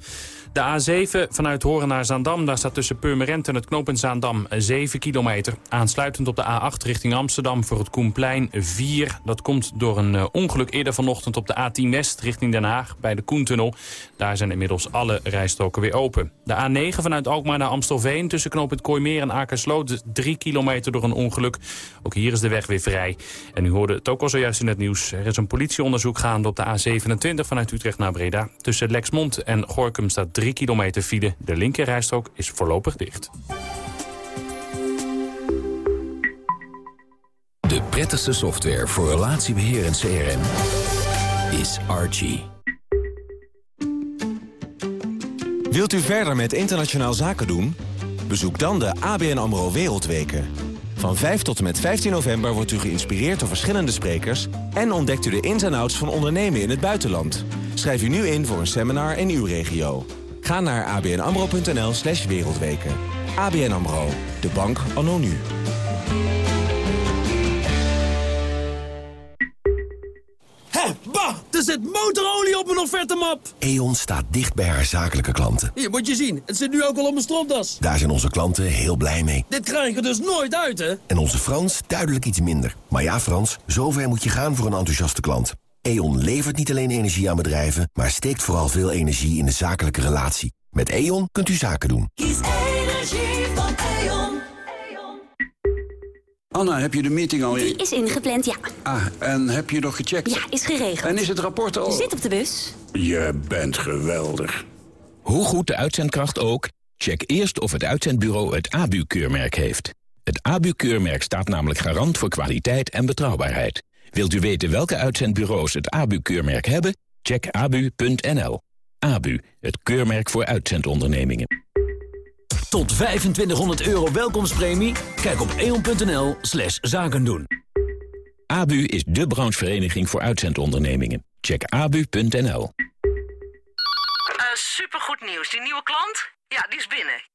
De A7 vanuit Horen naar Zaandam, daar staat tussen Purmerend en het knooppunt Zaandam 7 kilometer. Aansluitend op de A8 richting Amsterdam voor het Koenplein 4. Dat komt door een uh, ongeluk eerder vanochtend op de A10 West richting Den Haag bij de Koentunnel. Daar zijn inmiddels alle rijstroken weer open. De A9 vanuit Alkmaar naar Amstelveen tussen knooppunt Kooimeer en Akersloot 3 kilometer door een ongeluk. Ook hier is de weg weer vrij. En u hoorde het ook al zojuist in het nieuws. Er is een politieonderzoek gaande op de A27 vanuit Utrecht naar Breda. Tussen Lexmond en Gorkum staat 3 kilometer file. De linkerrijstrook is voorlopig dicht. De prettigste software voor relatiebeheer en CRM is Archie. Wilt u verder met internationaal zaken doen? Bezoek dan de ABN AMRO Wereldweken. Van 5 tot en met 15 november wordt u geïnspireerd door verschillende sprekers... en ontdekt u de ins en outs van ondernemen in het buitenland. Schrijf u nu in voor een seminar in uw regio. Ga naar abnamro.nl slash wereldweken. ABN AMRO, de bank anno nu. Hé, bah! Er zit motorolie op mijn offertemap! E.ON staat dicht bij haar zakelijke klanten. Hier, moet je zien. Het zit nu ook al op mijn stropdas. Daar zijn onze klanten heel blij mee. Dit krijg je dus nooit uit, hè? En onze Frans duidelijk iets minder. Maar ja, Frans, zover moet je gaan voor een enthousiaste klant. E.ON levert niet alleen energie aan bedrijven... maar steekt vooral veel energie in de zakelijke relatie. Met E.ON kunt u zaken doen. Kies energie van E.ON. Anna, heb je de meeting al in? Die is ingepland, ja. Ah, en heb je nog gecheckt? Ja, is geregeld. En is het rapport al... Zit op de bus. Je bent geweldig. Hoe goed de uitzendkracht ook, check eerst of het uitzendbureau het ABU-keurmerk heeft. Het ABU-keurmerk staat namelijk garant voor kwaliteit en betrouwbaarheid. Wilt u weten welke uitzendbureaus het ABU-keurmerk hebben? Check abu.nl. ABU, het keurmerk voor uitzendondernemingen. Tot 2500 euro welkomstpremie? Kijk op eon.nl slash zaken doen. ABU is de branchevereniging voor uitzendondernemingen. Check abu.nl. Uh, supergoed nieuws. Die nieuwe klant? Ja, die is binnen.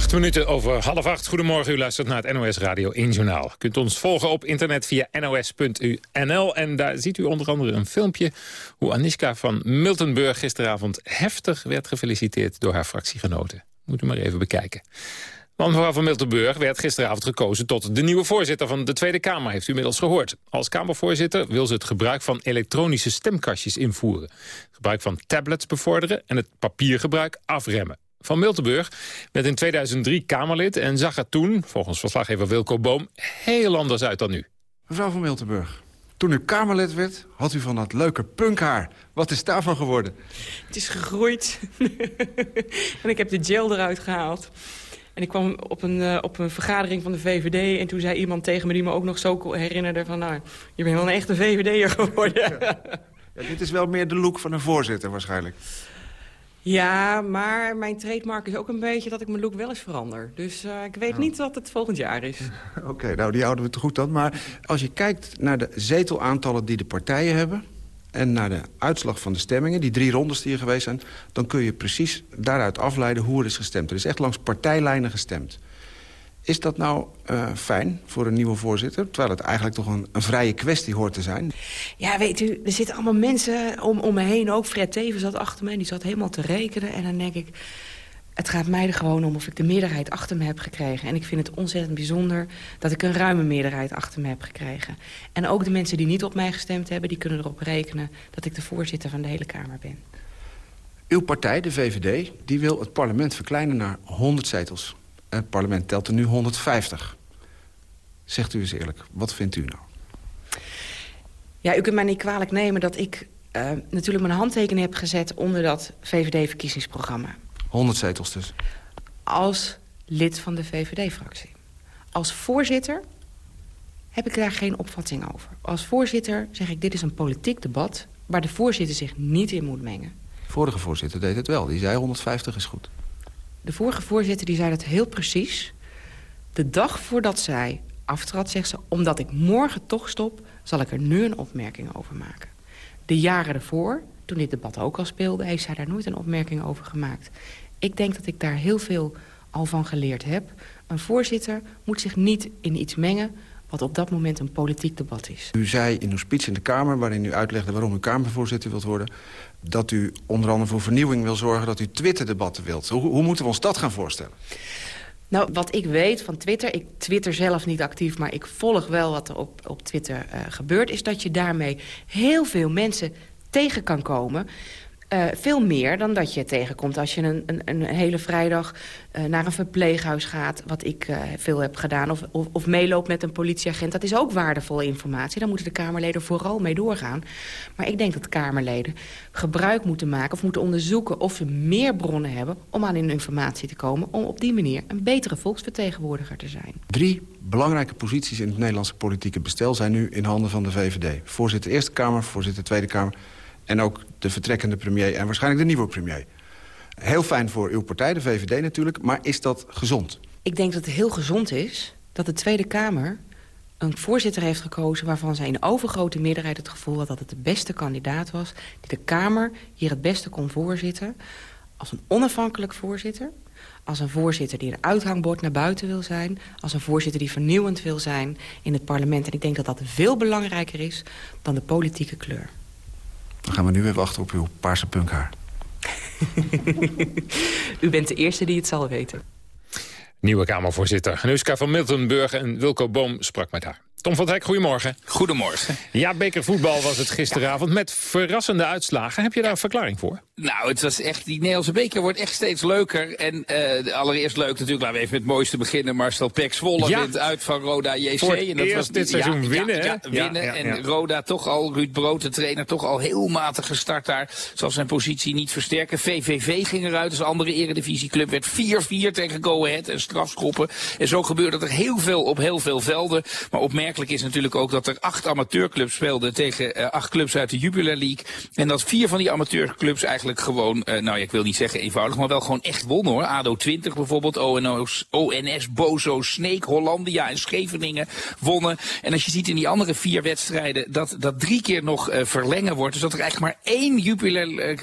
Acht minuten over half acht. Goedemorgen, u luistert naar het NOS Radio 1 Journaal. U kunt ons volgen op internet via nos.nl. En daar ziet u onder andere een filmpje... hoe Aniska van Miltenburg gisteravond heftig werd gefeliciteerd... door haar fractiegenoten. Moet u maar even bekijken. Want mevrouw van Miltenburg werd gisteravond gekozen tot de nieuwe voorzitter van de Tweede Kamer, heeft u inmiddels gehoord. Als Kamervoorzitter wil ze het gebruik van elektronische stemkastjes invoeren. Het gebruik van tablets bevorderen en het papiergebruik afremmen. Van Miltenburg werd in 2003 Kamerlid en zag er toen, volgens verslaggever Wilco Boom, heel anders uit dan nu. Mevrouw van Miltenburg, toen u Kamerlid werd, had u van dat leuke punkhaar. Wat is daarvan geworden? Het is gegroeid. [laughs] en ik heb de gel eruit gehaald. En ik kwam op een, uh, op een vergadering van de VVD... en toen zei iemand tegen me die me ook nog zo herinnerde van... nou, je bent wel een echte VVD'er geworden. dit is wel meer de look van een voorzitter waarschijnlijk. Ja, maar mijn trademark is ook een beetje dat ik mijn look wel eens verander. Dus uh, ik weet niet wat het volgend jaar is. [laughs] Oké, okay, nou die houden we te goed dan. Maar als je kijkt naar de zetelaantallen die de partijen hebben... en naar de uitslag van de stemmingen, die drie rondes die er geweest zijn... dan kun je precies daaruit afleiden hoe er is gestemd. Er is echt langs partijlijnen gestemd. Is dat nou uh, fijn voor een nieuwe voorzitter? Terwijl het eigenlijk toch een, een, vrije kwestie hoort te zijn. Ja, weet u, er zitten allemaal mensen om, om me heen. Ook Fred Teven zat achter me en die zat helemaal te rekenen. En dan denk ik, het gaat mij er gewoon om of ik de meerderheid achter me heb gekregen. En ik vind het ontzettend bijzonder dat ik een ruime meerderheid achter me heb gekregen. En ook de mensen die niet op mij gestemd hebben... die kunnen erop rekenen dat ik de voorzitter van de hele Kamer ben. Uw partij, de VVD, die wil het parlement verkleinen naar 100 zetels. Het parlement telt er nu 150. Zegt u eens eerlijk, wat vindt u nou? Ja, u kunt mij niet kwalijk nemen dat ik uh, natuurlijk mijn handtekening heb gezet... onder dat VVD-verkiezingsprogramma. 100 zetels dus? Als lid van de VVD-fractie. Als voorzitter heb ik daar geen opvatting over. Als voorzitter zeg ik, dit is een politiek debat... waar de voorzitter zich niet in moet mengen. De vorige voorzitter deed het wel. Die zei 150 is goed. De vorige voorzitter die zei dat heel precies. De dag voordat zij aftrad, zegt ze... omdat ik morgen toch stop, zal ik er nu een opmerking over maken. De jaren ervoor, toen dit debat ook al speelde... heeft zij daar nooit een opmerking over gemaakt. Ik denk dat ik daar heel veel al van geleerd heb. Een voorzitter moet zich niet in iets mengen wat op dat moment een politiek debat is. U zei in uw speech in de Kamer, waarin u uitlegde waarom u Kamervoorzitter wilt worden... dat u onder andere voor vernieuwing wil zorgen, dat u Twitter-debatten wilt. Hoe, hoe moeten we ons dat gaan voorstellen? Nou, wat ik weet van Twitter, ik twitter zelf niet actief... maar ik volg wel wat er op, op Twitter uh, gebeurt... is dat je daarmee heel veel mensen tegen kan komen... Uh, veel meer dan dat je tegenkomt als je een, een, een hele vrijdag uh, naar een verpleeghuis gaat... wat ik uh, veel heb gedaan, of, of, of meeloopt met een politieagent. Dat is ook waardevolle informatie. Daar moeten de Kamerleden vooral mee doorgaan. Maar ik denk dat Kamerleden gebruik moeten maken... of moeten onderzoeken of ze meer bronnen hebben... om aan hun informatie te komen... om op die manier een betere volksvertegenwoordiger te zijn. Drie belangrijke posities in het Nederlandse politieke bestel... zijn nu in handen van de VVD. Voorzitter Eerste Kamer, voorzitter Tweede Kamer en ook de vertrekkende premier en waarschijnlijk de nieuwe premier. Heel fijn voor uw partij, de VVD natuurlijk, maar is dat gezond? Ik denk dat het heel gezond is dat de Tweede Kamer een voorzitter heeft gekozen... waarvan zij in overgrote meerderheid het gevoel had dat het de beste kandidaat was... die de Kamer hier het beste kon voorzitten als een onafhankelijk voorzitter... als een voorzitter die een uithangbord naar buiten wil zijn... als een voorzitter die vernieuwend wil zijn in het parlement. En ik denk dat dat veel belangrijker is dan de politieke kleur. Dan gaan we nu weer wachten op uw paarse punkhaar. [laughs] U bent de eerste die het zal weten. Nieuwe Kamervoorzitter Nuska van Miltenburg en Wilco Boom sprak met haar. Tom van Dijk, goedemorgen. Goedemorgen. Ja, bekervoetbal was het gisteravond met verrassende uitslagen. Heb je daar een verklaring voor? Nou, het was echt, die Nederlandse beker wordt echt steeds leuker. En uh, allereerst leuk natuurlijk, laten we even met het mooiste beginnen. Marcel Pek Zwolle ja. wint uit van Roda JC. Voor en dat was dit seizoen ja, winnen, ja, ja, winnen. en Roda toch al, Ruud Brood, de trainer, toch al heel matig gestart daar. Zal zijn positie niet versterken. VVV ging eruit, als andere eredivisieclub. Werd 4-4 tegen Go Ahead en strafschoppen. En zo gebeurde er heel veel op heel veel velden. Maar opmerkelijk is natuurlijk ook dat er acht amateurclubs speelden tegen uh, acht clubs uit de Jupiler League. En dat vier van die amateurclubs eigenlijk gewoon, uh, nou ja, ik wil niet zeggen eenvoudig, maar wel gewoon echt wonnen hoor. ADO 20 bijvoorbeeld, ONS, Bozo, Sneek, Hollandia en Scheveningen wonnen. En als je ziet in die andere vier wedstrijden dat dat drie keer nog uh, verlengen wordt. Dus dat er eigenlijk maar één Jupiler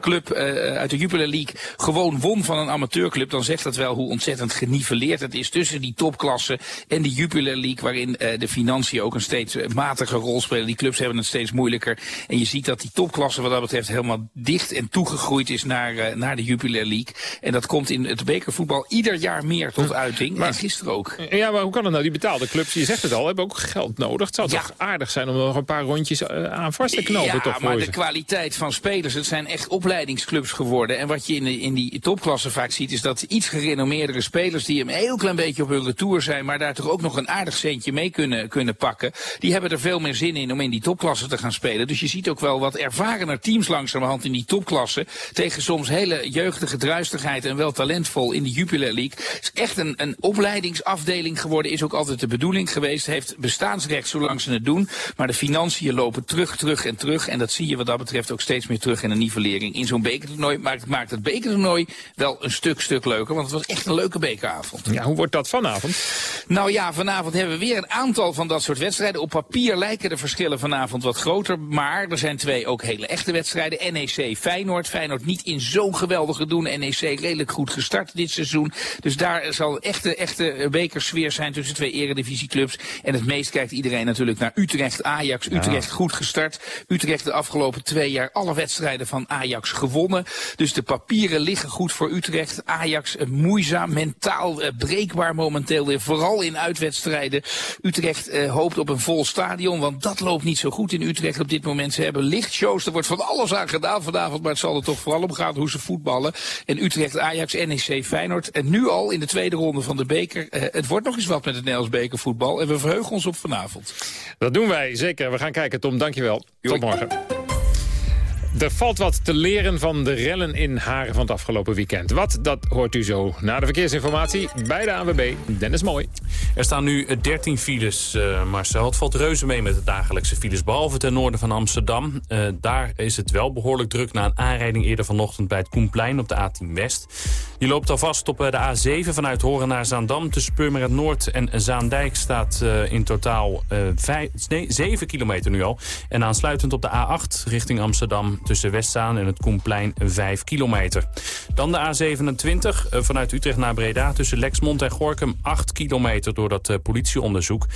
club uit de Jupiler League gewoon won van een amateurclub. Dan zegt dat wel hoe ontzettend geniveleerd het is tussen die topklasse en die Jupiler League waarin de financiën ook een steeds matiger rol spelen. Die clubs hebben het steeds moeilijker. En je ziet dat die topklasse wat dat betreft helemaal dicht en toegegroeid is naar, uh, naar de Jupiler League. En dat komt in het bekervoetbal ieder jaar meer tot uiting. Maar, en gisteren ook. Ja, maar hoe kan het nou? Die betaalde clubs, je zegt het al, hebben ook geld nodig. Het zou ja. toch aardig zijn om nog een paar rondjes aan vast te knopen. Ja, toch, maar de kwaliteit van spelers, het zijn echt opleidingsclubs geworden. En wat je in, de, in die topklasse vaak ziet, is dat iets gerenommeerdere spelers die een heel klein beetje op hun retour zijn, maar daar toch ook nog een aardig centje mee kunnen, kunnen pakken. Die hebben er veel meer zin in om in die topklasse te gaan spelen. Dus je ziet ook wel wat ervarener teams langzamerhand in die topklasse. Tegen soms hele jeugdige druistigheid en wel talentvol in de Jupiler League. Het is echt een, een opleidingsafdeling geworden. Is ook altijd de bedoeling geweest. Heeft bestaansrecht zolang ze het doen. Maar de financiën lopen terug, terug en terug. En dat zie je wat dat betreft ook steeds meer terug in een nivellering. In zo'n bekertoernooi maakt, maakt het bekertoernooi wel een stuk, stuk leuker. Want het was echt een leuke bekeravond. Ja, hoe wordt dat vanavond? Nou ja, vanavond hebben we weer een aantal van dat soort wedstrijden. Op papier lijken de verschillen vanavond wat groter. Maar er zijn twee ook hele echte wedstrijden. NEC Feyenoord. Feyenoord niet in zo'n geweldige doen. NEC redelijk goed gestart dit seizoen. Dus daar zal echte, echte bekersfeer zijn tussen twee eredivisieclubs. En het meest kijkt iedereen natuurlijk naar Utrecht. Ajax. Utrecht goed gestart. Utrecht de afgelopen twee jaar alle wedstrijden van Ajax gewonnen. Dus de papieren liggen goed voor Utrecht. Ajax eh, moeizaam, mentaal eh, breekbaar momenteel weer. Vooral in uitwedstrijden. Utrecht eh, hoopt op een vol stadion, want dat loopt niet zo goed in Utrecht op dit moment. Ze hebben lichtshows, er wordt van alles aan gedaan vanavond, maar het zal er toch vooral om gaan hoe ze voetballen. En Utrecht, Ajax, NEC, Feyenoord. En nu al in de tweede ronde van de beker. Eh, het wordt nog eens wat met het Nederlands bekervoetbal. En we verheugen ons op vanavond. Dat doen wij, zeker. We gaan kijken, Tom. Dankjewel. Tot morgen. Er valt wat te leren van de rellen in Haren van het afgelopen weekend. Wat, dat hoort u zo na de verkeersinformatie bij de ANWB. Dennis Mooi. Er staan nu 13 files, uh, Marcel. Het valt reuze mee met de dagelijkse files, behalve ten noorden van Amsterdam. Uh, daar is het wel behoorlijk druk na een aanrijding eerder vanochtend bij het Koenplein op de A10 West. Je loopt alvast op de A7 vanuit Horen naar Zaandam. Tussen Purmerend Noord en Zaandijk staat in totaal vijf, nee, 7 kilometer nu al. En aansluitend op de A8 richting Amsterdam tussen Westzaan en het Koenplein 5 kilometer. Dan de A27 vanuit Utrecht naar Breda tussen Lexmond en Gorkum 8 kilometer door dat uh, politieonderzoek.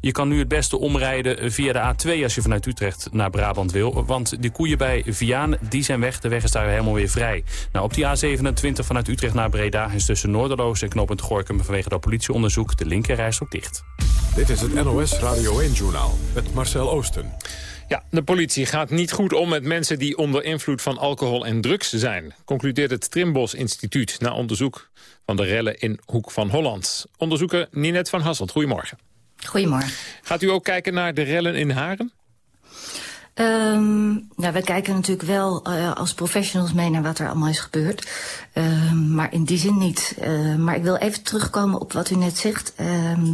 Je kan nu het beste omrijden via de A2 als je vanuit Utrecht naar Brabant wil. Want de koeien bij Viaan, die zijn weg. De weg is daar helemaal weer vrij. Nou, op die A27 vanuit Utrecht naar Breda is tussen Noorderloos en knooppunt Gorkum vanwege dat politieonderzoek de linkerreis ook dicht. Dit is het NOS Radio 1-journaal met Marcel Oosten. Ja, de politie gaat niet goed om met mensen die onder invloed van alcohol en drugs zijn. Concludeert het Trimbos Instituut na onderzoek van de rellen in Hoek van Holland. Onderzoeker Ninette van Hasselt, goedemorgen. Goedemorgen. Gaat u ook kijken naar de rellen in Haren? Um, nou, we kijken natuurlijk wel uh, als professionals mee naar wat er allemaal is gebeurd. Uh, maar in die zin niet. Uh, maar ik wil even terugkomen op wat u net zegt.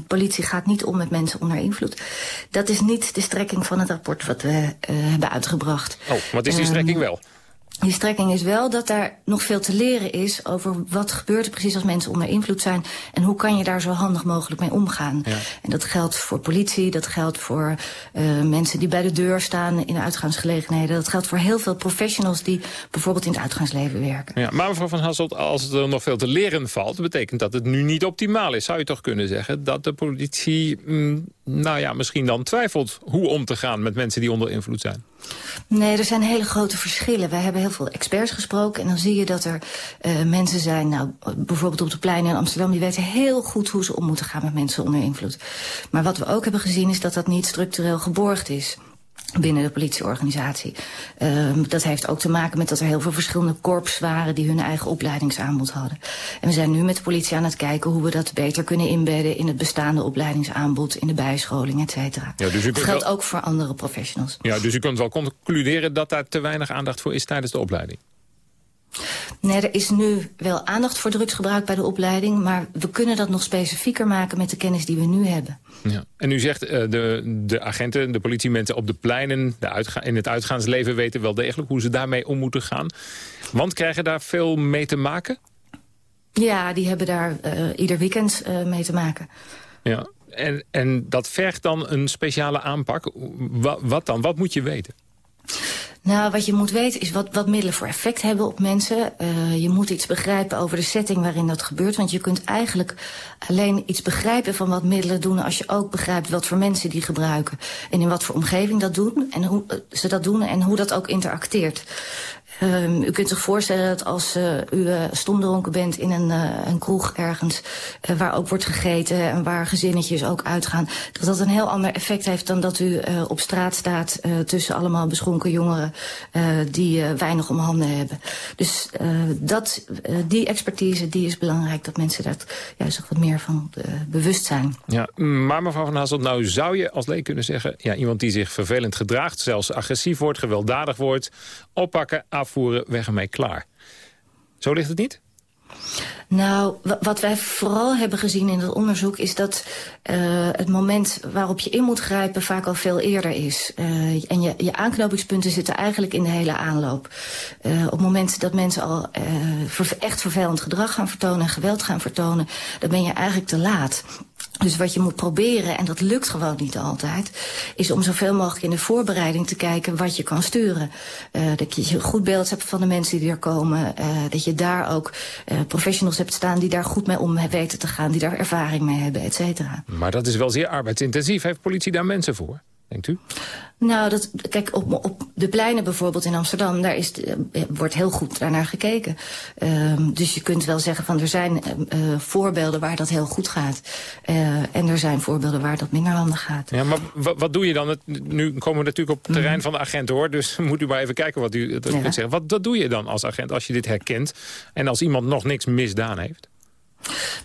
politie gaat niet om met mensen onder invloed. Dat is niet de strekking van het rapport wat we hebben uitgebracht. Oh, wat is die strekking wel? Die strekking is wel dat daar nog veel te leren is over wat gebeurt er precies als mensen onder invloed zijn en hoe kan je daar zo handig mogelijk mee omgaan. Ja. En dat geldt voor politie, dat geldt voor uh, mensen die bij de deur staan in uitgaansgelegenheden. Dat geldt voor heel veel professionals die bijvoorbeeld in het uitgaansleven werken. Ja, maar mevrouw Van Hasselt, als er nog veel te leren valt, betekent dat het nu niet optimaal is. Zou je toch kunnen zeggen dat de politie, mm, nou ja, misschien dan twijfelt hoe om te gaan met mensen die onder invloed zijn? Nee, er zijn hele grote verschillen. Wij hebben heel veel experts gesproken en dan zie je dat er uh, mensen zijn... Nou, bijvoorbeeld op de pleinen in Amsterdam... die weten heel goed hoe ze om moeten gaan met mensen onder invloed. Maar wat we ook hebben gezien is dat dat niet structureel geborgd is binnen de politieorganisatie. Uh, dat heeft ook te maken met dat er heel veel verschillende korps waren... die hun eigen opleidingsaanbod hadden. En we zijn nu met de politie aan het kijken hoe we dat beter kunnen inbedden... in het bestaande opleidingsaanbod, in de bijscholing, et cetera. Ja, dus dat geldt wel... ook voor andere professionals. Ja, dus u kunt wel concluderen dat daar te weinig aandacht voor is tijdens de opleiding? Nee, er is nu wel aandacht voor drugsgebruik bij de opleiding... maar we kunnen dat nog specifieker maken met de kennis die we nu hebben. Ja. En u zegt, uh, de, de agenten, de politiemensen op de pleinen... De in het uitgaansleven weten wel degelijk hoe ze daarmee om moeten gaan. Want krijgen daar veel mee te maken? Ja, die hebben daar uh, ieder weekend uh, mee te maken. Ja. En, en dat vergt dan een speciale aanpak. Wat dan? Wat moet je weten? Nou, wat je moet weten is wat, wat middelen voor effect hebben op mensen. Uh, je moet iets begrijpen over de setting waarin dat gebeurt. Want je kunt eigenlijk alleen iets begrijpen van wat middelen doen... als je ook begrijpt wat voor mensen die gebruiken. En in wat voor omgeving dat doen. En hoe uh, ze dat doen en hoe dat ook interacteert. Ehm, u kunt zich voorstellen dat als uh, u uh, stomdronken bent in een, uh, een kroeg ergens... waar ook wordt gegeten en waar gezinnetjes ook uitgaan... dat dat een heel ander effect heeft dan dat u op straat staat... tussen allemaal beschonken jongeren die weinig om handen hebben. Dus dat, die expertise die is belangrijk, dat mensen daar juist zich wat meer van bewust zijn. Ja, maar mevrouw Van Hasselt, nou zou je als leek kunnen zeggen... Ja, iemand die zich vervelend gedraagt, zelfs agressief wordt, gewelddadig wordt... oppakken, afvoeren, weg ermee, klaar. Zo ligt het niet? Nou, wat wij vooral hebben gezien in het onderzoek... is dat uh, het moment waarop je in moet grijpen vaak al veel eerder is. Uh, en je, je aanknopingspunten zitten eigenlijk in de hele aanloop. Uh, op het moment dat mensen al echt vervelend gedrag gaan vertonen... en geweld gaan vertonen, dan ben je eigenlijk te laat. Dus wat je moet proberen, en dat lukt gewoon niet altijd... is om zoveel mogelijk in de voorbereiding te kijken wat je kan sturen. Uh, dat je goed beeld hebt van de mensen die er komen. Uh, dat je daar ook uh, professionals hebt staan die daar goed mee om weten te gaan. Die daar ervaring mee hebben, et cetera. Maar dat is wel zeer arbeidsintensief. Heeft politie daar mensen voor? Denkt u? Nou, dat, kijk, op, op de pleinen bijvoorbeeld in Amsterdam... daar is, uh, wordt heel goed daarnaar gekeken. Uh, dus je kunt wel zeggen van er zijn uh, voorbeelden waar dat heel goed gaat. en er zijn voorbeelden waar dat minder handig gaat. Ja, maar wat doe je dan? Nu komen we natuurlijk op het terrein van de agent, hoor. Dus [laughs] moet u maar even kijken wat u dat ja. kunt zeggen. Wat, wat doe je dan als agent als je dit herkent... en als iemand nog niks misdaan heeft?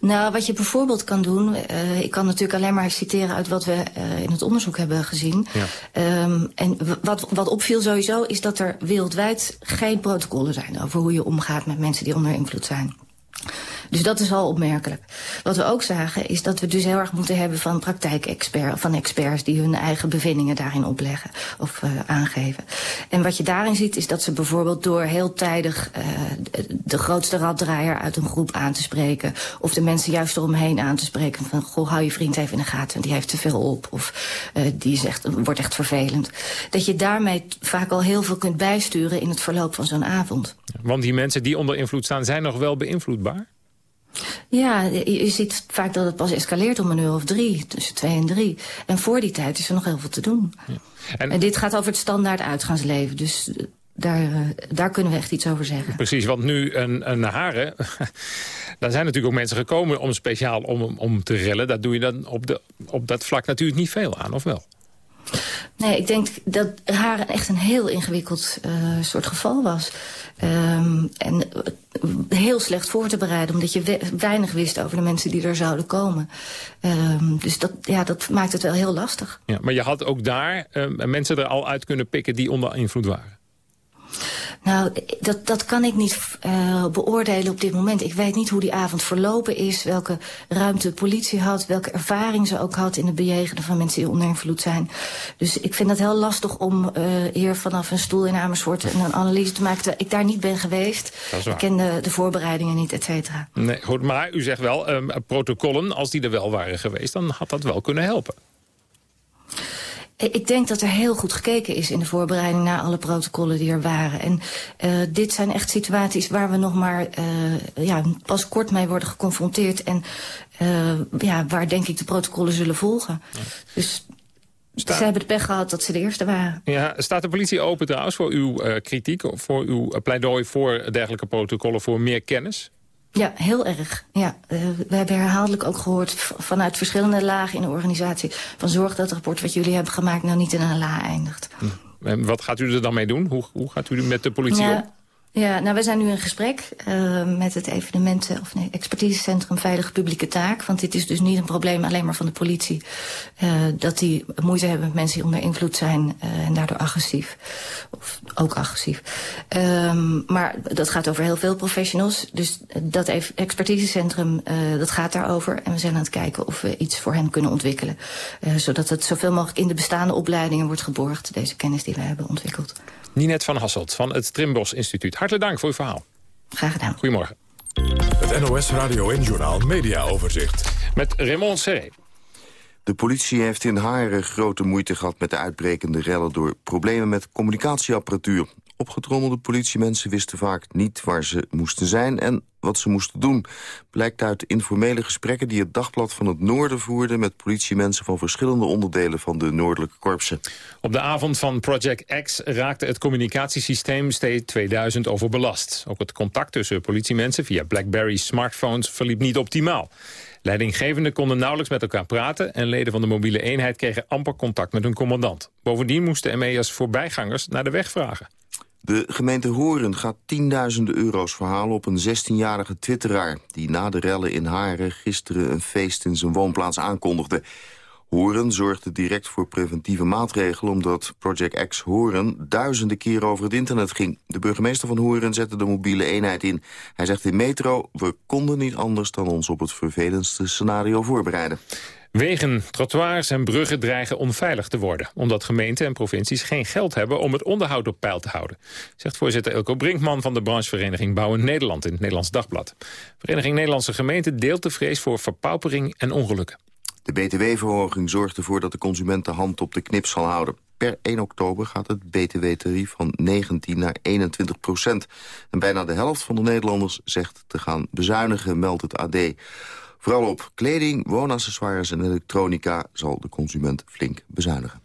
Nou, wat je bijvoorbeeld kan doen... Uh, ik kan natuurlijk alleen maar citeren uit wat we uh, in het onderzoek hebben gezien. Ja. Um, en wat, wat opviel sowieso is dat er wereldwijd geen protocollen zijn... over hoe je omgaat met mensen die onder invloed zijn. Dus dat is al opmerkelijk. Wat we ook zagen is dat we dus heel erg moeten hebben van praktijkexpert, van experts die hun eigen bevindingen daarin opleggen of uh, aangeven. En wat je daarin ziet is dat ze bijvoorbeeld door heel tijdig uh, de grootste raddraaier uit een groep aan te spreken of de mensen juist eromheen aan te spreken van goh, hou je vriend even in de gaten, die heeft te veel op of uh, die echt, wordt echt vervelend. Dat je daarmee vaak al heel veel kunt bijsturen in het verloop van zo'n avond. Want die mensen die onder invloed staan zijn nog wel beïnvloedbaar? Ja, je ziet vaak dat het pas escaleert om een uur of drie, tussen twee en drie. En voor die tijd is er nog heel veel te doen. Ja. En, en, dit gaat over het standaard uitgaansleven, dus daar, uh, daar kunnen we echt iets over zeggen. Precies, want nu een, een haren, [laughs] daar zijn natuurlijk ook mensen gekomen om speciaal om, om te rellen. Daar doe je dan op, de, op dat vlak natuurlijk niet veel aan, of wel? Nee, ik denk dat Haren echt een heel ingewikkeld uh, soort geval was. Um, en heel slecht voor te bereiden, omdat je weinig wist over de mensen die er zouden komen. Um, dus dat, ja, dat maakt het wel heel lastig. Ja, maar je had ook daar uh, mensen er al uit kunnen pikken die onder invloed waren? Nou, dat, dat kan ik niet uh, beoordelen op dit moment. Ik weet niet hoe die avond verlopen is, welke ruimte de politie had... welke ervaring ze ook had in het bejegenen van mensen die onder invloed zijn. Dus ik vind het heel lastig om uh, hier vanaf een stoel in Amersfoort... een analyse te maken terwijl ik daar niet ben geweest. Ik ken de, de, voorbereidingen niet, et cetera. Nee, goed, maar u zegt wel, um, protocollen, als die er wel waren geweest... dan had dat wel kunnen helpen. Ik denk dat er heel goed gekeken is in de voorbereiding naar alle protocollen die er waren. En uh, dit zijn echt situaties waar we nog maar uh, ja, pas kort mee worden geconfronteerd. En uh, ja, waar denk ik de protocollen zullen volgen. Ja. Dus ze hebben de pech gehad dat ze de eerste waren. Ja, staat de politie open trouwens voor uw uh, kritiek... of voor uw pleidooi voor dergelijke protocollen voor meer kennis? Ja, heel erg. Ja, uh, we hebben herhaaldelijk ook gehoord vanuit verschillende lagen in de organisatie... van zorg dat het rapport wat jullie hebben gemaakt nou niet in een la eindigt. Hm. En wat gaat u er dan mee doen? Hoe, hoe gaat u met de politie ja, om? Ja, nou, we zijn nu in gesprek uh, met het evenementen, of nee, expertisecentrum Veilige Publieke Taak. Want dit is dus niet een probleem alleen maar van de politie. Uh, dat die moeite hebben met mensen die onder invloed zijn uh, en daardoor agressief. Of ook agressief. Um, maar dat gaat over heel veel professionals. Dus dat expertisecentrum, dat gaat daarover. En we zijn aan het kijken of we iets voor hen kunnen ontwikkelen. zodat het zoveel mogelijk in de bestaande opleidingen wordt geborgd. Deze kennis die we hebben ontwikkeld. Ninet van Hasselt van het Trimbos Instituut. Hartelijk dank voor uw verhaal. Graag gedaan. Goedemorgen. Het NOS Radio en Journaal Media Overzicht. Met Raymond Serré. De politie heeft in Haren grote moeite gehad met de uitbrekende rellen... door problemen met communicatieapparatuur. Opgetrommelde politiemensen wisten vaak niet waar ze moesten zijn en wat ze moesten doen. Blijkt uit informele gesprekken die het Dagblad van het Noorden voerde... met politiemensen van verschillende onderdelen van de Noordelijke Korpsen. Op de avond van Project X raakte het communicatiesysteem State 2000 overbelast. Ook het contact tussen politiemensen via BlackBerry smartphones verliep niet optimaal. Leidinggevenden konden nauwelijks met elkaar praten... en leden van de mobiele eenheid kregen amper contact met hun commandant. Bovendien moesten ME'ers voorbijgangers naar de weg vragen. De gemeente Horen gaat tienduizenden euro's verhalen op een 16-jarige twitteraar... die na de rellen in Haren gisteren een feest in zijn woonplaats aankondigde. Horen zorgde direct voor preventieve maatregelen... omdat Project X Horen duizenden keren over het internet ging. De burgemeester van Horen zette de mobiele eenheid in. Hij zegt in Metro, we konden niet anders dan ons op het vervelendste scenario voorbereiden. Wegen, trottoirs en bruggen dreigen onveilig te worden... omdat gemeenten en provincies geen geld hebben om het onderhoud op peil te houden... zegt voorzitter Elko Brinkman van de branchevereniging Bouwen Nederland... in het Nederlands Dagblad. Vereniging Nederlandse Gemeenten deelt de vrees voor verpaupering en ongelukken. De btw-verhoging zorgt ervoor dat de consument de hand op de knip zal houden. Per 1 oktober gaat het btw-tarief van 19 naar 21 procent. En bijna de helft van de Nederlanders zegt te gaan bezuinigen, meldt het AD. Vooral op kleding, woonaccessoires en elektronica zal de consument flink bezuinigen.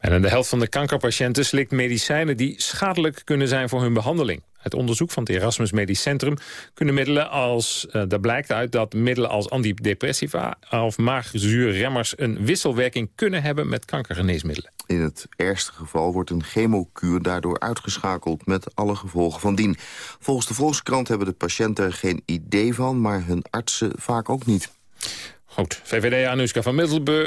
Bijna de helft van de kankerpatiënten slikt medicijnen die schadelijk kunnen zijn voor hun behandeling. Uit onderzoek van het Erasmus Medisch Centrum kunnen middelen als, uh, daar blijkt uit dat middelen als antidepressiva of maagzuurremmers een wisselwerking kunnen hebben met kankergeneesmiddelen. In het ergste geval wordt een chemokuur daardoor uitgeschakeld met alle gevolgen van dien. Volgens de Volkskrant hebben de patiënten er geen idee van, maar hun artsen vaak ook niet. Goed, VVD Anuska van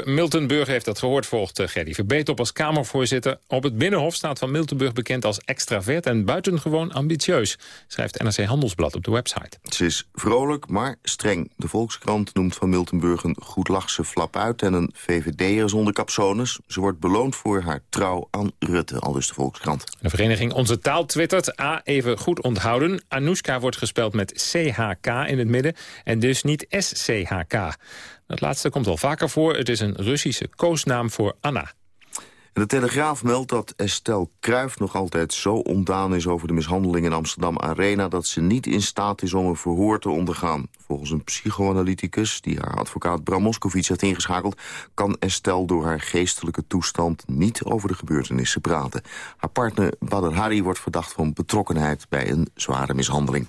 Miltenburg heeft dat gehoord, volgt uh, Gerdy Verbeet op als Kamervoorzitter. Op het Binnenhof staat van Miltenburg bekend als extravert en buitengewoon ambitieus, schrijft NRC Handelsblad op de website. Ze is vrolijk, maar streng. De Volkskrant noemt van Miltenburg een goedlachse flap uit en een VVD'er zonder capsones. Ze wordt beloond voor haar trouw aan Rutte, al dus de Volkskrant. De vereniging Onze Taal twittert, A, even goed onthouden. Anuska wordt gespeld met CHK in het midden en dus niet SCHK. Het laatste komt wel vaker voor. Het is een Russische koosnaam voor Anna. De Telegraaf meldt dat Estelle Kruijf nog altijd zo ontdaan is over de mishandeling in Amsterdam Arena... dat ze niet in staat is om een verhoor te ondergaan. Volgens een psychoanalyticus, die haar advocaat Bram Moskowitz heeft ingeschakeld... kan Estelle door haar geestelijke toestand niet over de gebeurtenissen praten. Haar partner Badr Hari wordt verdacht van betrokkenheid bij een zware mishandeling.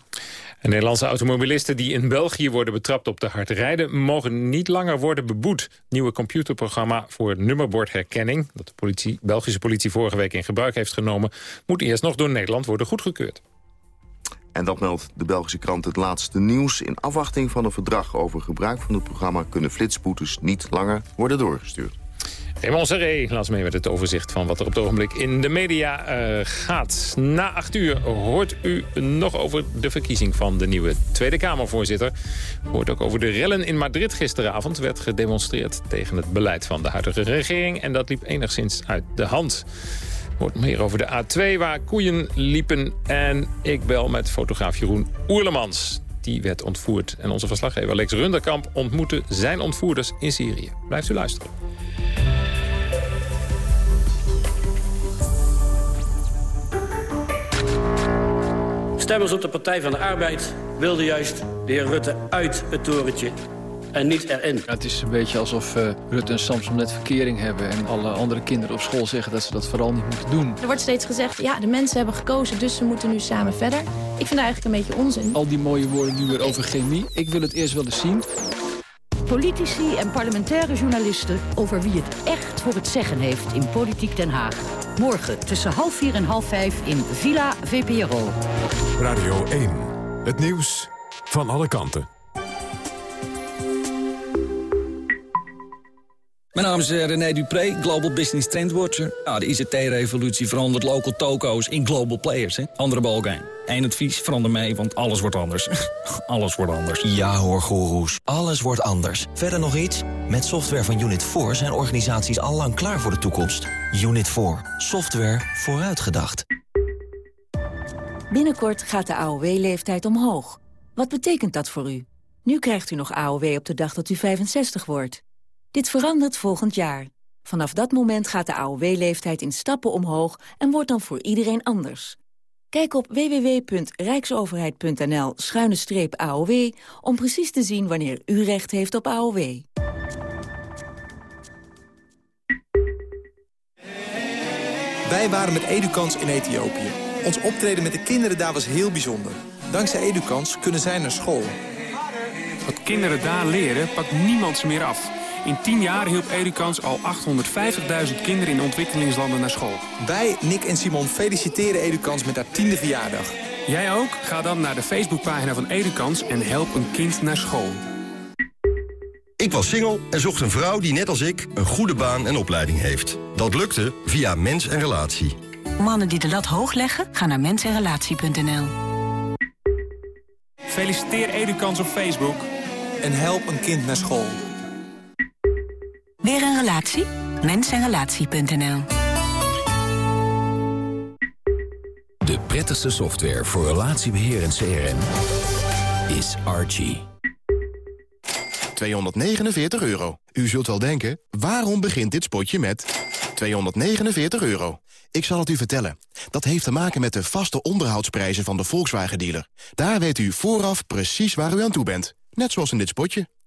Nederlandse automobilisten die in België worden betrapt op te hard rijden... mogen niet langer worden beboet. Nieuwe computerprogramma voor nummerbordherkenning... dat de politie, Belgische politie vorige week in gebruik heeft genomen... moet eerst nog door Nederland worden goedgekeurd. En dat meldt de Belgische krant het laatste nieuws. In afwachting van een verdrag over gebruik van het programma... kunnen flitsboetes niet langer worden doorgestuurd. Raymond Serré las mee met het overzicht van wat er op het ogenblik in de media uh, gaat. Na acht uur hoort u nog over de verkiezing van de nieuwe Tweede Kamervoorzitter. Hoort ook over de rellen in Madrid gisteravond. werd gedemonstreerd tegen het beleid van de huidige regering. En dat liep enigszins uit de hand. Hoort meer over de A2 waar koeien liepen. En ik bel met fotograaf Jeroen Oerlemans. Die werd ontvoerd. En onze verslaggever Lex Runderkamp ontmoette zijn ontvoerders in Syrië. Blijft u luisteren. Stemmers op de Partij van de Arbeid wilden juist de heer Rutte uit het torentje en niet erin. het is een beetje alsof uh, Rutte en Samson net verkering hebben... en alle andere kinderen op school zeggen dat ze dat vooral niet moeten doen. Er wordt steeds gezegd, ja, de mensen hebben gekozen, dus ze moeten nu samen verder. Ik vind dat eigenlijk een beetje onzin. Al die mooie woorden nu weer over chemie. Ik wil het eerst wel eens zien. Politici en parlementaire journalisten over wie het echt voor het zeggen heeft in Politiek Den Haag. Morgen tussen half vier en half vijf in Villa VPRO. Radio 1. Het nieuws van alle kanten. Mijn naam is eh, René Dupré, Global Business Trendwatcher. Ja, de ICT-revolutie verandert local toko's in global players. Hè? Andere balkijn. Eén advies, verander mee, want alles wordt anders. [laughs] alles wordt anders. Ja hoor, goeroes. Alles wordt anders. Verder nog iets? Met software van Unit 4 zijn organisaties al lang klaar voor de toekomst. Unit 4. Software vooruitgedacht. Binnenkort gaat de AOW-leeftijd omhoog. Wat betekent dat voor u? Nu krijgt u nog AOW op de dag dat u 65 wordt. Dit verandert volgend jaar. Vanaf dat moment gaat de AOW-leeftijd in stappen omhoog en wordt dan voor iedereen anders. Kijk op www.rijksoverheid.nl-aow om precies te zien wanneer u recht heeft op AOW. Wij waren met Edukans in Ethiopië. Ons optreden met de kinderen daar was heel bijzonder. Dankzij Edukans kunnen zij naar school. Wat kinderen daar leren, pakt niemand ze meer af. In 10 jaar hielp Edukans al 850.000 kinderen in ontwikkelingslanden naar school. Wij, Nick en Simon, feliciteren Edukans met haar tiende verjaardag. Jij ook? Ga dan naar de Facebookpagina van Edukans en help een kind naar school. Ik was single en zocht een vrouw die net als ik een goede baan en opleiding heeft. Dat lukte via Mens en Relatie. Mannen die de lat hoog leggen, gaan naar mensenrelatie.nl. Feliciteer Edukans op Facebook. En help een kind naar school. Weer een relatie? Mensenrelatie.nl De prettigste software voor relatiebeheer en CRM is Archie. 249 euro. U zult wel denken, waarom begint dit spotje met 249 euro? Ik zal het u vertellen. Dat heeft te maken met de vaste onderhoudsprijzen van de Volkswagen-dealer. Daar weet u vooraf precies waar u aan toe bent. Net zoals in dit spotje.